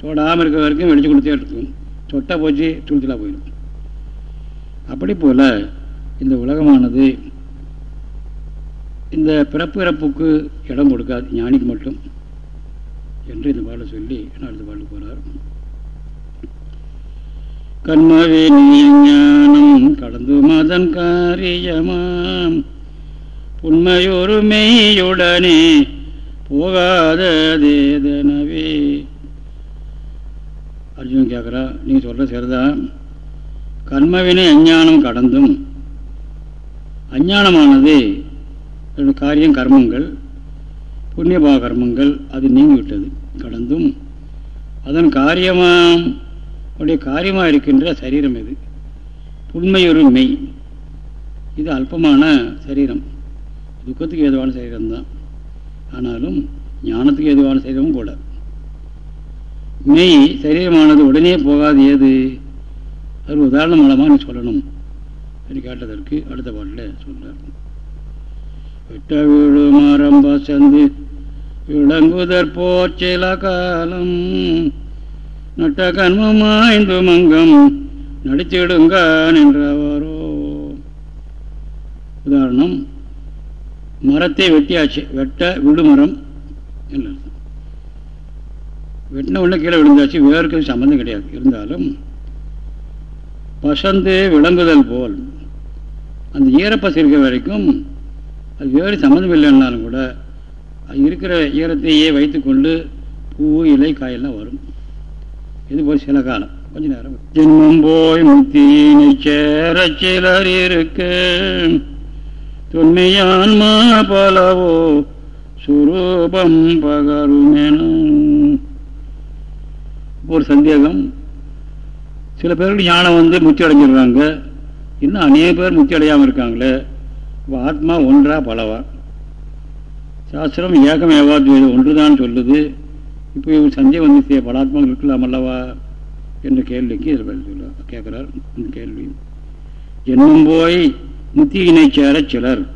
தொடாமல் இருக்க வரைக்கும் வெடிச்சு கொடுத்தே இருக்கும் தொட்டா போச்சு துணிச்சலாக போயிடும். அப்படி போல் இந்த உலகமானது இந்த பிறப்பு இறப்புக்கு இடம் கொடுக்காது ஞானிக்கு மட்டும் என்று இந்த பாடலை சொல்லி அடுத்த பாடலுக்கு போகிறார் கண்மவே ஞானம் கடந்து மதன் காரியமாம். உண்மையொரு மெய்யுடனே போகாததேதனவே அர்ஜுன் கேட்குறா நீ சொல்கிற சரிதான் கண்மவினை அஞ்ஞானம் கடந்தும் அஞ்ஞானமானது காரியம் கர்மங்கள் புண்ணியபாக கர்மங்கள் அது நீங்கிவிட்டது கடந்தும். அதன் காரியமாக உடைய காரியமாக இருக்கின்ற சரீரம் இது புண்மையொரு மெய். இது அல்பமான சரீரம். துக்கத்துக்கு ஏதுவான சரீரம்தான். ஆனாலும் ஞானத்துக்கு ஏதுவான சரீரமும் கூட. மெய் சரீரமானது உடனே போகாது ஏது? அது உதாரணம் மூலமாக நீ சொல்லணும். என்று கேட்டதற்கு அடுத்த பாட்டில் சொல்கிறார் விட்ட வீடு மரம்ப சந்து விளங்குதற் போச்சில காலம் நட்ட கண்மமாய்ந்து மங்கம் நடித்திடுங்கான் என்றவரோ. உதாரணம் மரத்தை வெட்டியாச்சு வெட்ட விடுமரம் என்று வெட்டின உடனே கீழே விழுந்தாச்சு வேர்க்கு சம்மந்தம் கிடையாது. இருந்தாலும் பசந்து விளங்குதல் போல் அந்த ஈரப்பசு இருக்கிற வரைக்கும் அது வேறு சம்மந்தம் இல்லைன்னாலும் கூட அது இருக்கிற ஈரத்தையே வைத்துக்கொண்டு பூ இலை காயெல்லாம் வரும். இது போல் சில காலம். கொஞ்ச நேரம். ஜென்மம் போய் முத்தியினை சேர சிலர் இருக்க. தொன்மையான்மா பலவோ சுரூபம் பகருமெனும் ஒரு சந்தேகம். சில பேருக்கு ஞானம் வந்து முத்தி அடைஞ்சிடுறாங்க. இன்னும் அநேக பேர் முத்தி அடையாமல் இருக்காங்களே. ஆத்மா ஒன்றா பலவா? சாஸ்திரம் ஏகம் ஏவாத்வேதம் ஒன்றுதான் சொல்லுது. இப்போ சந்தேகம் வந்து பலாத்மா இருக்கலாம் அல்லவா? என்ற கேள்விக்கு சொல்ல கேட்குறார் இந்த கேள்வி. என்னும் போய் முத்தியினை சேர சிலர்.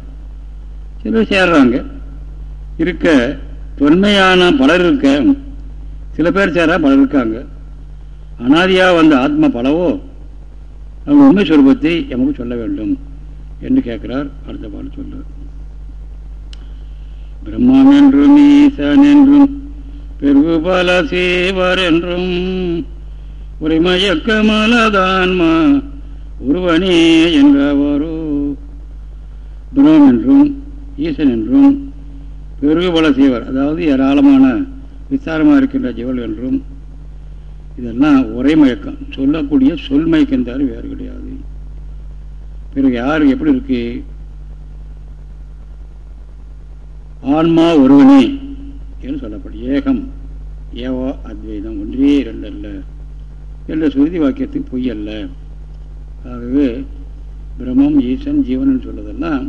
சிலர் சேர்றாங்க. இருக்க தொன்மையான பலர் இருக்க சில பேர் சேர பலர் இருக்காங்க. அனாதியாக வந்த ஆத்மா பலவோ? அவங்க உண்மை சுரூபத்தை எமக்கு சொல்ல வேண்டும். என்று கேட்கிறார். அடுத்த பாடல் சொல்ல பிரம்மம் என்றும் ஈசன் என்றும் பெருகு பல சேவர் என்றும் உரிமயக்கமலதான்மா ஒருவனே என்றவாரோ. பிரம்மம் என்றும் ஈசன் என்றும் பெருகு பல சேவர் அதாவது ஏராளமான விசாரமாக இருக்கின்ற ஜீவல் என்றும் இதெல்லாம் ஒரே மயக்கம் சொல்லக்கூடிய சொல் தவிர வேறு கிடையாது. பிறகு யாரு எப்படி இருக்கு? ஆன்மா ஒருவனே என்று சொல்லப்படும். ஏகம் ஏவோ அத்வைதம் ஒன்றே இரண்டு அல்ல. என்ற சுருதி வாக்கியத்துக்கு பொய் அல்ல. ஆகவே பிரம்மம் ஈசன் ஜீவன் சொல்வதெல்லாம்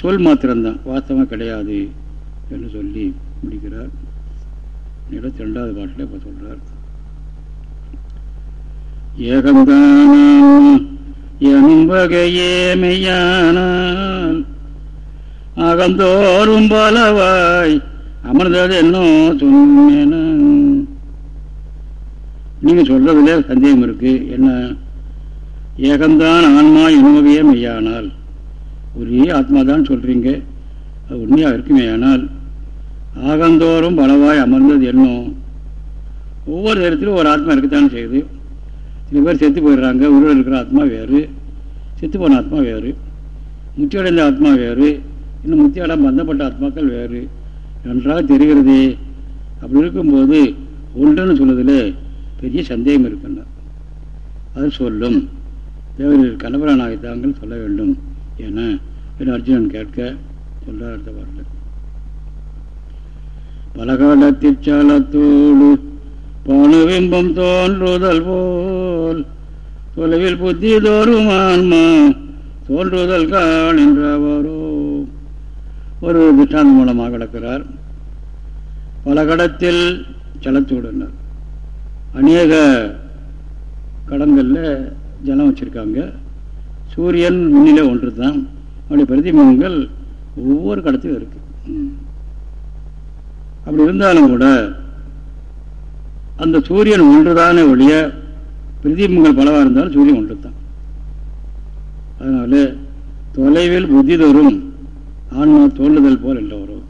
சொல் மாத்திரம்தான் வாஸ்தவம் கிடையாது என்று சொல்லி முடிக்கிறார். இருபத்தி ரெண்டாவது பாட்டில் இப்போ சொல்கிறார் ஏகம்தான் எனும் வகையே அகந்தோறும் பலவாய் அமர்ந்தது என்னோ சொன்னேன நீங்க சொல்றதுல சந்தேகம் இருக்கு. என்ன? ஏகந்தான் ஆன்மா என்னுவகையே மெய்யானால் ஒரே ஆத்மா தான் சொல்றீங்க. அது உண்மையாக இருக்குமே ஆனால் ஆகந்தோறும் பலவாய் அமர்ந்தது என்னும் ஒவ்வொரு நேரத்திலும் ஒரு ஆத்மா இருக்கத்தான் செய்யுது. சில பேர் செத்து போயிடுறாங்க உருவில் இருக்கிற ஆத்மா வேறு செத்து போன ஆத்மா வேறு முத்தியடைந்த ஆத்மா வேறு இன்னும் முத்தியாடம் பந்தப்பட்ட ஆத்மாக்கள் வேறு. நன்றாக தெரிகிறதே. அப்படி இருக்கும்போது ஒன்றுன்னு சொன்னதில் பெரிய சந்தேகம் இருக்குன்னா அது சொல்லும். தேவரில் கலவரானாகித்தாங்கள் சொல்ல வேண்டும் என அர்ஜுனன் கேட்க சொல்றார் அடுத்த பாட்டில் பலகாலத்திற்சாலத்தோடு சாலத்தோடு பிம்பம் தோன்றுதல் போல் தொலைவில் புத்தி தோறும் ஆன்மா தோன்றுதல் காணின்றவரோ ஒரு திட்டாந்த மூலமாக கிடக்கிறார் பல கடத்தில் சலத்தோடுனர் அநேக கடங்களில் ஜலம் வச்சுருக்காங்க. சூரியன் முன்னிலே ஒன்று தான் அப்படி பிரதிபிம்பங்கள் ஒவ்வொரு கடத்திலும் இருக்குது அப்படி இருந்தாலும் கூட அந்த சூரியன் ஒன்றுதானே ஒழிய பிரதிபிம்பங்கள் பலவாக இருந்தாலும் சூரியன் ஒன்று தான் அதனால தொலைவில் புத்தி தோறும் ஆன்மா தோல்லுதல் போல் இல்லை வரும்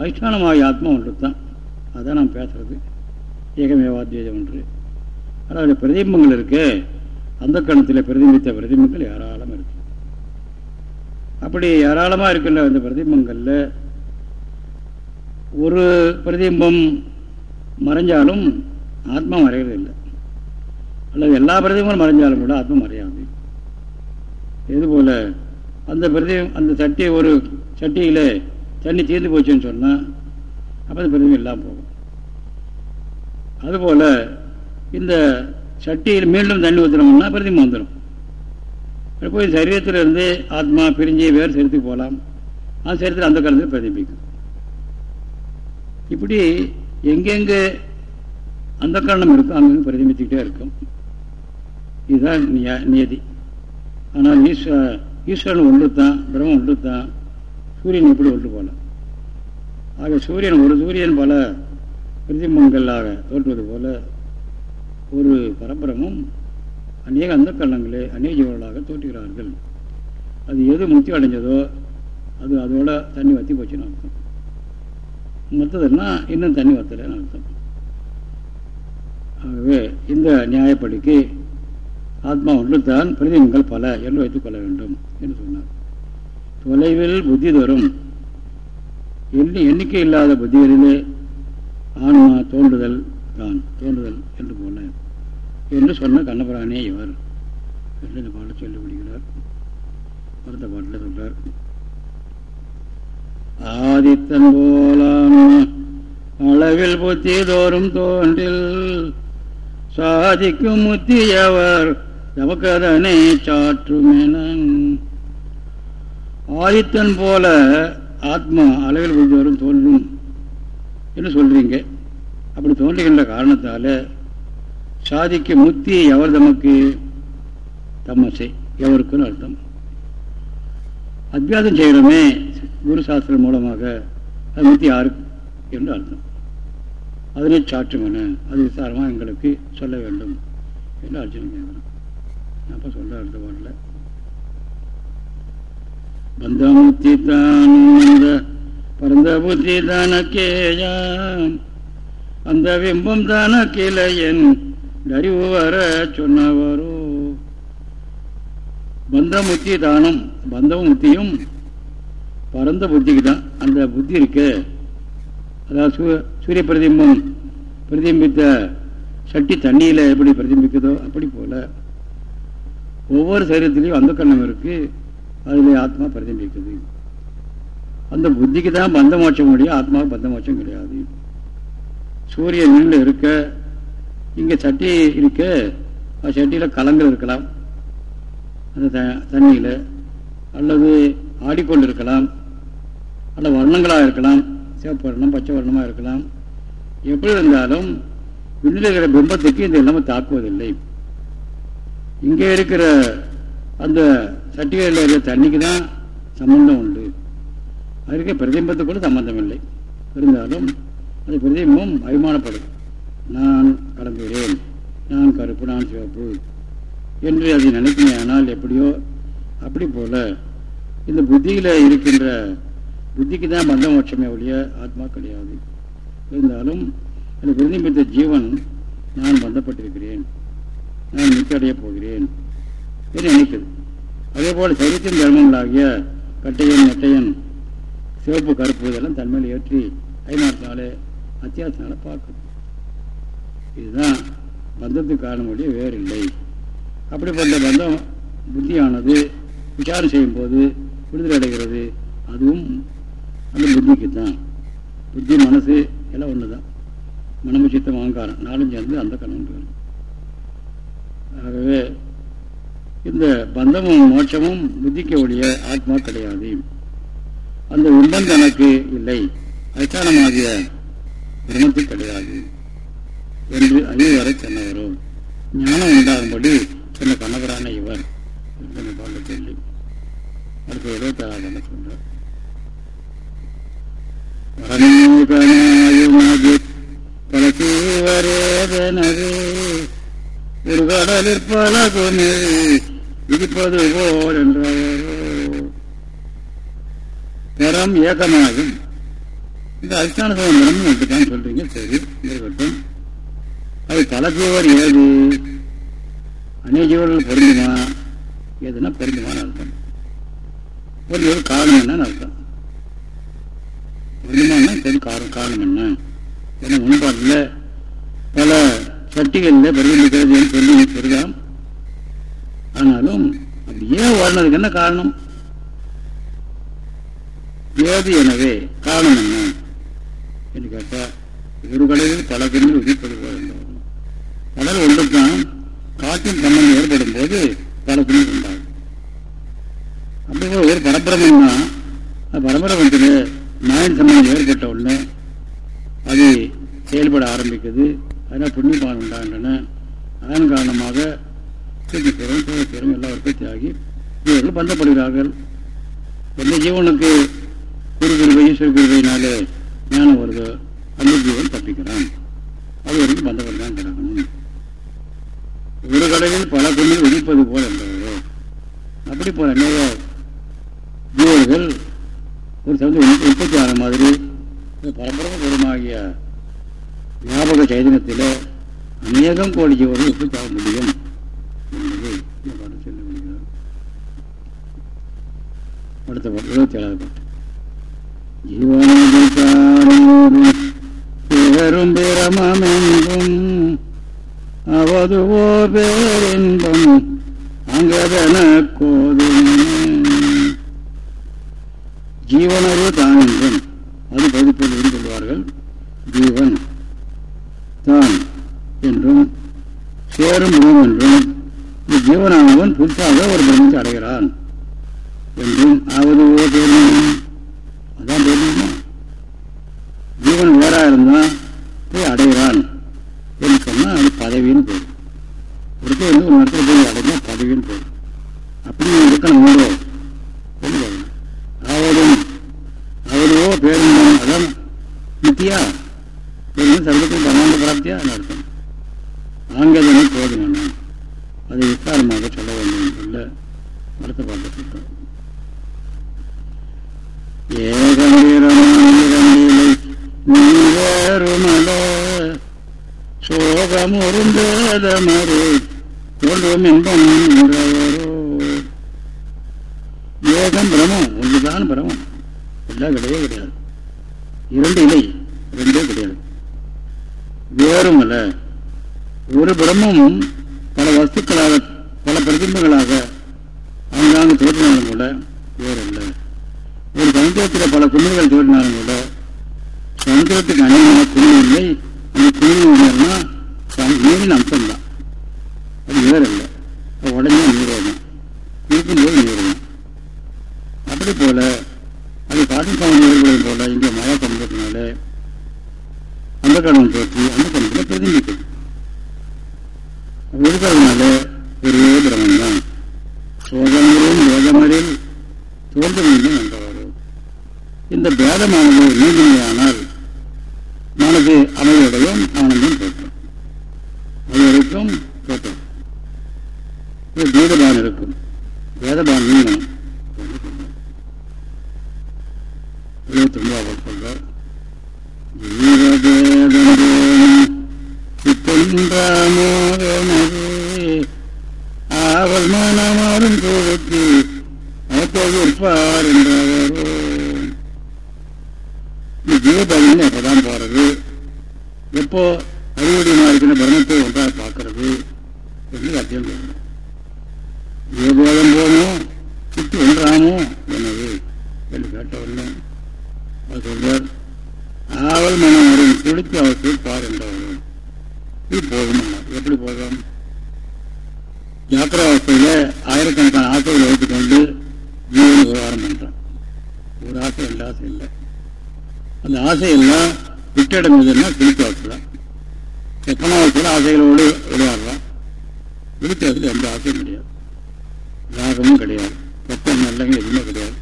அதிஷ்டானமாகிய ஆத்மா ஒன்று தான் அதான் நாம் பேசுறது. ஏகமேவாத்வீதம் ஒன்று. ஆனால் பிரதிபிம்பங்கள் இருக்கு அந்த கணத்தில் பிரதிபித்த பிரதிபிம்பங்கள் ஏராளம் இருக்கு. அப்படி ஏராளமாக இருக்கின்ற அந்த பிரதிபிம்பங்களில் ஒரு பிரதிபிம்பம் மறைஞ்சாலும் ஆத்மா மறைகிறது அல்லது எல்லா பிரதிபங்களும் மறைஞ்சாலும் கூட ஆத்மா மறையாது. இதுபோல் அந்த பிரதி அந்த சட்டி ஒரு சட்டியில் தண்ணி தீர்ந்து போச்சுன்னு சொன்னால் அப்போ அந்த பிரதிபம் இல்லாமல் போகும். அதுபோல் இந்த சட்டியில் மீண்டும் தண்ணி ஊற்றுனோம்னா பிரதிபம் வந்துடும் போய் சரீரத்தில் இருந்து ஆத்மா பிரிஞ்சு வேறு சரீரத்துக்கு போகலாம். அந்த சரீரத்தில் அந்த காலத்தில் பிரதிபிக்கும். இப்படி எங்கெங்கே அந்த காரணம் இருக்கும் அங்கங்கே பிரதிபித்துக்கிட்டே இருக்கும். இதுதான் நியதி. ஆனால் ஈஸ்வர ஈஸ்வரன் ஒன்று தான் பிரம்மம் ஒன்று தான் சூரியன் எப்படி ஒன்று போல. ஆக சூரியன் ஒரு சூரியன் பல பிரதிமங்களாக தோற்றுவது போல ஒரு பரபரமும் அநேக அந்த கள்ளங்களே அநேக ஜீவர்களாக தோற்றுகிறார்கள் அது எது முக்தி அடைஞ்சதோ அது அதோட தண்ணி வத்தி போச்சுன்னு அர்த்தம். மற்றதுன்னா இன்னும் தண்ணி வத்தலைன்னு அர்த்தம் ஆகவே இந்த நியாயப்படிக்கு ஆத்மா ஒன்று தான் பிரதிபங்கள் பல என்று வைத்துக் கொள்ள வேண்டும் என்று சொன்னார். தொலைவில் புத்தி தரும். எண்ணி எண்ணிக்கை இல்லாத புத்திகளிலே ஆன்மா தோன்றுதல் தான் தோன்றுதல் என்று போல என்று சொன்ன கண்ணபுரானே இவர். என்று இந்த பாடலை சொல்லி முடிகிறார் அடுத்த பாட்டில் சொல்றார். ஆதித்தன் போலாம் அளவில் புத்தி தோறும் தோன்றில். சாதிக்கும் முத்தியவர் தமக்கதனை சாற்றுமென ஆதித்தன் போல ஆத்மா அளவில் புத்தி தோறும் தோன்றும் என்று சொல்றீங்க. அப்படி தோன்றுகின்ற காரணத்தால சாதிக்க முத்தி எவர் தமக்கு? தமசை. எவருக்குன்னு அர்த்தம். அத்தியாசம் செய்கிறோமே. குரு சாஸ்திரம் மூலமாக அது நூற்றி ஆறு என்று அர்த்தம். அதனை சாற்றுமன அது விசாரமாக எங்களுக்கு சொல்ல வேண்டும் என்று அர்ஜுனன் கேட்கணும் அப்போ சொல்ல அடுத்த பாடல பந்தமுத்தி தான் அந்த பரந்த புத்தி தனக்கேயாம் அந்த பிம்பம் கிளையன் அறிவு வர சொன்னவரோ. பந்தமுத்தி தானம் பந்தமுத்தியும் பரந்த புத்திக்கு தான் அந்த புத்தி இருக்கு. அதாவது சூரிய பிரதிபம் பிரதிபித்த சட்டி தண்ணியில் எப்படி பிரதிபிக்குதோ அப்படி போல ஒவ்வொரு சரீரத்திலையும் அந்த கண்ணம் இருக்கு. அதில் ஆத்மா பிரதிபிக்குது அந்த புத்திக்கு தான் பந்த மோட்சம் முடியும். ஆத்மாவுக்கு பந்த மோட்சம் கிடையாது. சூரியன் நின்று இருக்க இங்கே சட்டி இருக்க சட்டியில் கலங்கள் இருக்கலாம். அந்த த தண்ணியில் அல்லது ஆடிக்கொண்டு இருக்கலாம் அந்த வர்ணங்களாக இருக்கலாம் சிவப்பு வர்ணம் பச்சை வர்ணமாக இருக்கலாம். எப்படி இருந்தாலும் விண்ணில் இருக்கிற பிம்பத்துக்கு இந்த எல்லாமே தாக்குவதில்லை. இங்கே இருக்கிற அந்த சட்டிகளில் இருக்கிற தண்ணிக்கு தான் சம்பந்தம் உண்டு. அதுக்கு பிரதிபத்துக்கு கூட சம்பந்தம் இல்லை. இருந்தாலும் அது பிரதிபிம்பம் அபிமானப்படும். நான் கலந்துகிறேன் நான் கருப்பு நான் சிவப்பு என்று அதை நினைக்கிறேன் ஆனால் எப்படியோ அப்படி போல இந்த புத்தியில் இருக்கின்ற புத்திக்கு தான் பந்த மோட்சமே ஒழிய ஆத்மா கிடையாது. இருந்தாலும் அந்த பிரதிபித்த ஜீவன் நான் பந்தப்பட்டிருக்கிறேன் நான் மிக்கடையப் போகிறேன். என்று நினைக்குது அதே போல் சரித்தின் தர்மங்களாகிய கட்டையன் நெட்டையன் சிவப்பு கருப்பு இதெல்லாம் தன்மையில் ஏற்றி ஐநாட்டினாலே அத்தியாசத்தினால பார்க்கும். இதுதான் பந்தத்துக்கு காரணமுடைய வேறு இல்லை அப்படிப்பட்ட பந்தம் புத்தியானது விசாரம் செய்யும் போது விடுதலை அடைகிறது. அதுவும் அந்த புத்திக்கு தான் புத்தி மனசு எல்லாம் ஒன்று தான் மனமு சித்தம் அகங்காரம் நாலும் சேர்ந்து அந்த கணவன் பேர். ஆகவே இந்த பந்தமும் மோட்சமும் புத்திக்க ஒழிய ஆத்மா கிடையாது. அந்த உண்மன் தனக்கு இல்லை. அதிஷ்டானமாகிய பிரமத்து கிடையாது. என்று அறிவு வரை ஞானம் உண்டாகும்படி சொன்ன கணவரான இவர். பாடல் சொல்லி. அடுத்த இருபத்தாறாவது என்ன சொல்றார். பலசீவரேதனது ஒரு கடலில் பல கொண்டு விதிப்பது போல் என்றவரோ பெறம் ஏகமாகும் இந்த அதிஷ்டான சுதந்திரம் அப்படித்தான் சொல்றீங்க சரி இருக்கட்டும் அது பலசீவர் ஏது அநேகவர்கள் பொருந்துமா எதுனா பொருந்துமான்னு அர்த்தம் ஒரு காரணம் என்னன்னு அர்த்தம். பொருந்துமான்னா சரி காரணம் காரணம் என்ன? ஏன்னா முன்பாட்டில் பல சட்டிகளில் பிரதிபலிக்கிறது சொல்லி சொல்லலாம் ஆனாலும் அப்படி ஏன் வரணுக்கு என்ன காரணம்? ஏது எனவே காரணம் என்ன? என்று கேட்டால் ஒரு கடையில் பல கண்ணில் உதிப்பது பலர் கடல் ஒன்றுதான் காற்றின் சம்பந்தம் ஏற்படும் போது பல துணி உண்டாகும். அப்படி ஒரு பரபிரமன்னா பரமரபத்தில் நாயன் சம்பந்தம் ஏற்பட்ட உடனே அது செயல்பட ஆரம்பிக்குது. அதனால் புண்ணியபானம் உண்டாகின்றன. அதன் காரணமாக சிறும் சிறும் எல்லாம் உற்பத்தி ஆகி இவர்கள் பந்தப்படுகிறார்கள். எந்த ஜீவனுக்கு குரு குருவை ஈஸ்வர குருவையினாலே ஞானம் வருதோ அந்த ஜீவன் தப்பிக்கிறான். அது வரைக்கும் பந்தப்படுதான் கிடக்கணும் ஒரு கடலில் பல குழந்தைகள் உதிப்பது போல் என்றவரோ அப்படி போல நிறைய ஜீவர்கள் ஒரு சமயம் உற்பத்தி ஆன மாதிரி பரம்பரை குருமாகிய ஞாபக சைதனத்தில் அநேகம் கோடி ஜீவர்கள் உற்பத்தி ஆக முடியும் என்பதை இந்த பாடம் சொல்லி முடிகிறார் அடுத்த பாட்டு இருபத்தி ஏழாவது பாட்டு ஜீவனதிகாரம் பேரும் பிரமெங்கும் அவதுவோ பேரின்பம் அங்கதன கோதும். ஜீவனரே தான் அது அது பதிப்பில் சொல்வார்கள் ஜீவன் தான் என்றும் சேரும் குணம் என்றும் இந்த ஜீவனானவன் புதுசாக ஒரு பிரம்மத்தை அடைகிறான் என்றும் ஆவதுவோ பேரும்? அதான் தெரியுமா ஜீவன் வேறா இருந்தால் போய் அடைகிறான் என்று சொன்னால் அது பதவின்னு பேர். ஒருத்தர் வந்து ஒரு இடத்துல போய் அடைஞ்சால் பதவின்னு போயிடும் அப்படி இருக்கணும் மூடோ ஆவதும் அவரோ பேருந்தம் அதான் நித்தியா சர்வத்தில் பரமாண்ட பிராப்தியா அர்த்தம் ஆங்கதனை போதுமான அதை விசாரமாக சொல்ல வேண்டும் இல்லை அடுத்த பார்த்துட்டோம் ஏகமிரமானிரண்டிலை நீவேறுமல சோகமுருந்தேதமரு தோன்றும் இன்பம் என்றவரோ ஏகம் பிரமம் ஒன்றுதான் பிரமம் எல்லாம் கிடையவே கிடையாது இரண்டு இலை ரெண்டே கிடையாது வேறும் அல்ல ஒரு பிரம்மமும் பல வஸ்துக்களாக பல பிரதிம்பங்களாக ஆங்காங்கு தோற்றினாலும் கூட வேறல்ல ஒரு சமுத்திரத்தில் பல குமிழ்கள் தோற்றினாலும் கூட சமுத்திரத்துக்கு அநேகமான குமிழ் இல்லை அந்த குமிழ்னா நீரின் அம்சம்தான் அது வேறல்ல உடனே நீர் வரும் இருக்கும்போது நீர் வரும் அப்படி போல அது காட்டு சமநிலை போல இங்கே மழை சமுதிரத்தினால அந்த கடவுள் தோற்றி அந்த கடவுளை பிரதிநிதிக்குது இருக்கிறதுனால ஒரே பிரமன் தான் சோகமரும் வேதமரில் தோன்ற வேண்டும் என்றவர் இந்த பேதமானது நீதிமையானால் மனது அமைதியடையும் ஆனந்தம் தோற்றம் அது வரைக்கும் தோற்றம் இது வேதபான் இருக்கும் வேதபான் நீங்கணும் இருபத்தி ஒன்பதாவது சொல்றார் ஜீவதேதனது ஆவல் மனமாறும் தோகத்து அப்போது இருப்பார் என்றவரோ இந்த ஜீவபாதின்னு எப்பதான் போறது எப்போ அறிவுடையமா இருக்கிற பிரம்மத்தை ஒன்றாக பார்க்கறது என்று அத்தியம் சொல்லணும் ஜீவபோதம் போமோ சுற்றி ஒன்றாமோ என்னது என்று கேட்ட உடனே அவர் சொல்றார் ஆவல் மனம் வரும் குளித்து அவர் கேட்பார் என்றவர் இது போதும் எப்படி போதும் ஜாக்கிராவஸ்தையில ஆயிரக்கணக்கான ஆசைகளை வைத்துக்கொண்டு ஜீவன விவகாரம் பண்றான் ஒரு ஆசை ரெண்டு ஆசை இல்லை அந்த ஆசையெல்லாம் விட்டிடம் எதுன்னா குளித்து வச்சுலாம் எத்தனாவதுல ஆசைகளோடு விளையாடலாம் விழித்ததுல எந்த ஆசையும் கிடையாது ராகமும் கிடையாது வெப்பம் நல்லங்க எதுவுமே கிடையாது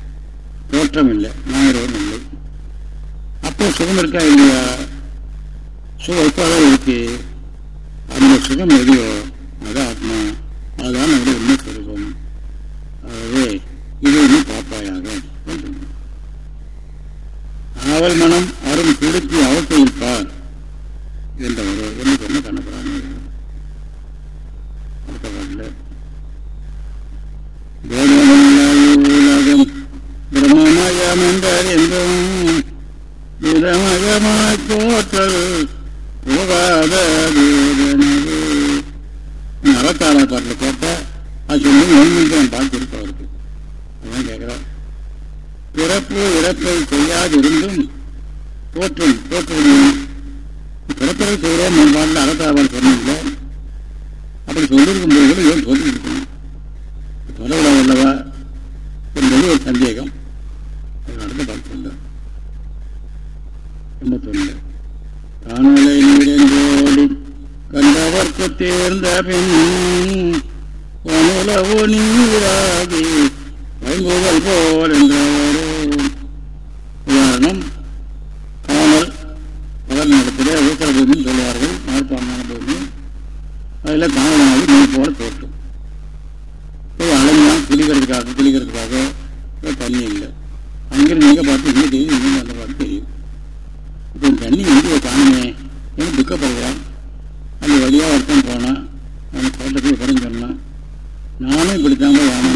தோற்றம் இல்லை ஞாயிறும் இல்லை அப்போ சுகம் இருக்கா இல்லையா சுகம் இப்போதான் இருக்கு அந்த சுகம் எதையோ அது ஆத்மா அதுதான் நம்முடைய உண்மை சுரூபம் ஆகவே இது இன்னும் பார்ப்பாயாக ஆவல் மனம் தண்ணி எங்கேயோ காணுமே என்று துக்கப்படுகிறான் அந்த வழியாக ஒருத்தன் போனான். அவன் கோட்டத்துக்கு படம் சொன்னான். நானும் இப்படித்தாங்க வாங்க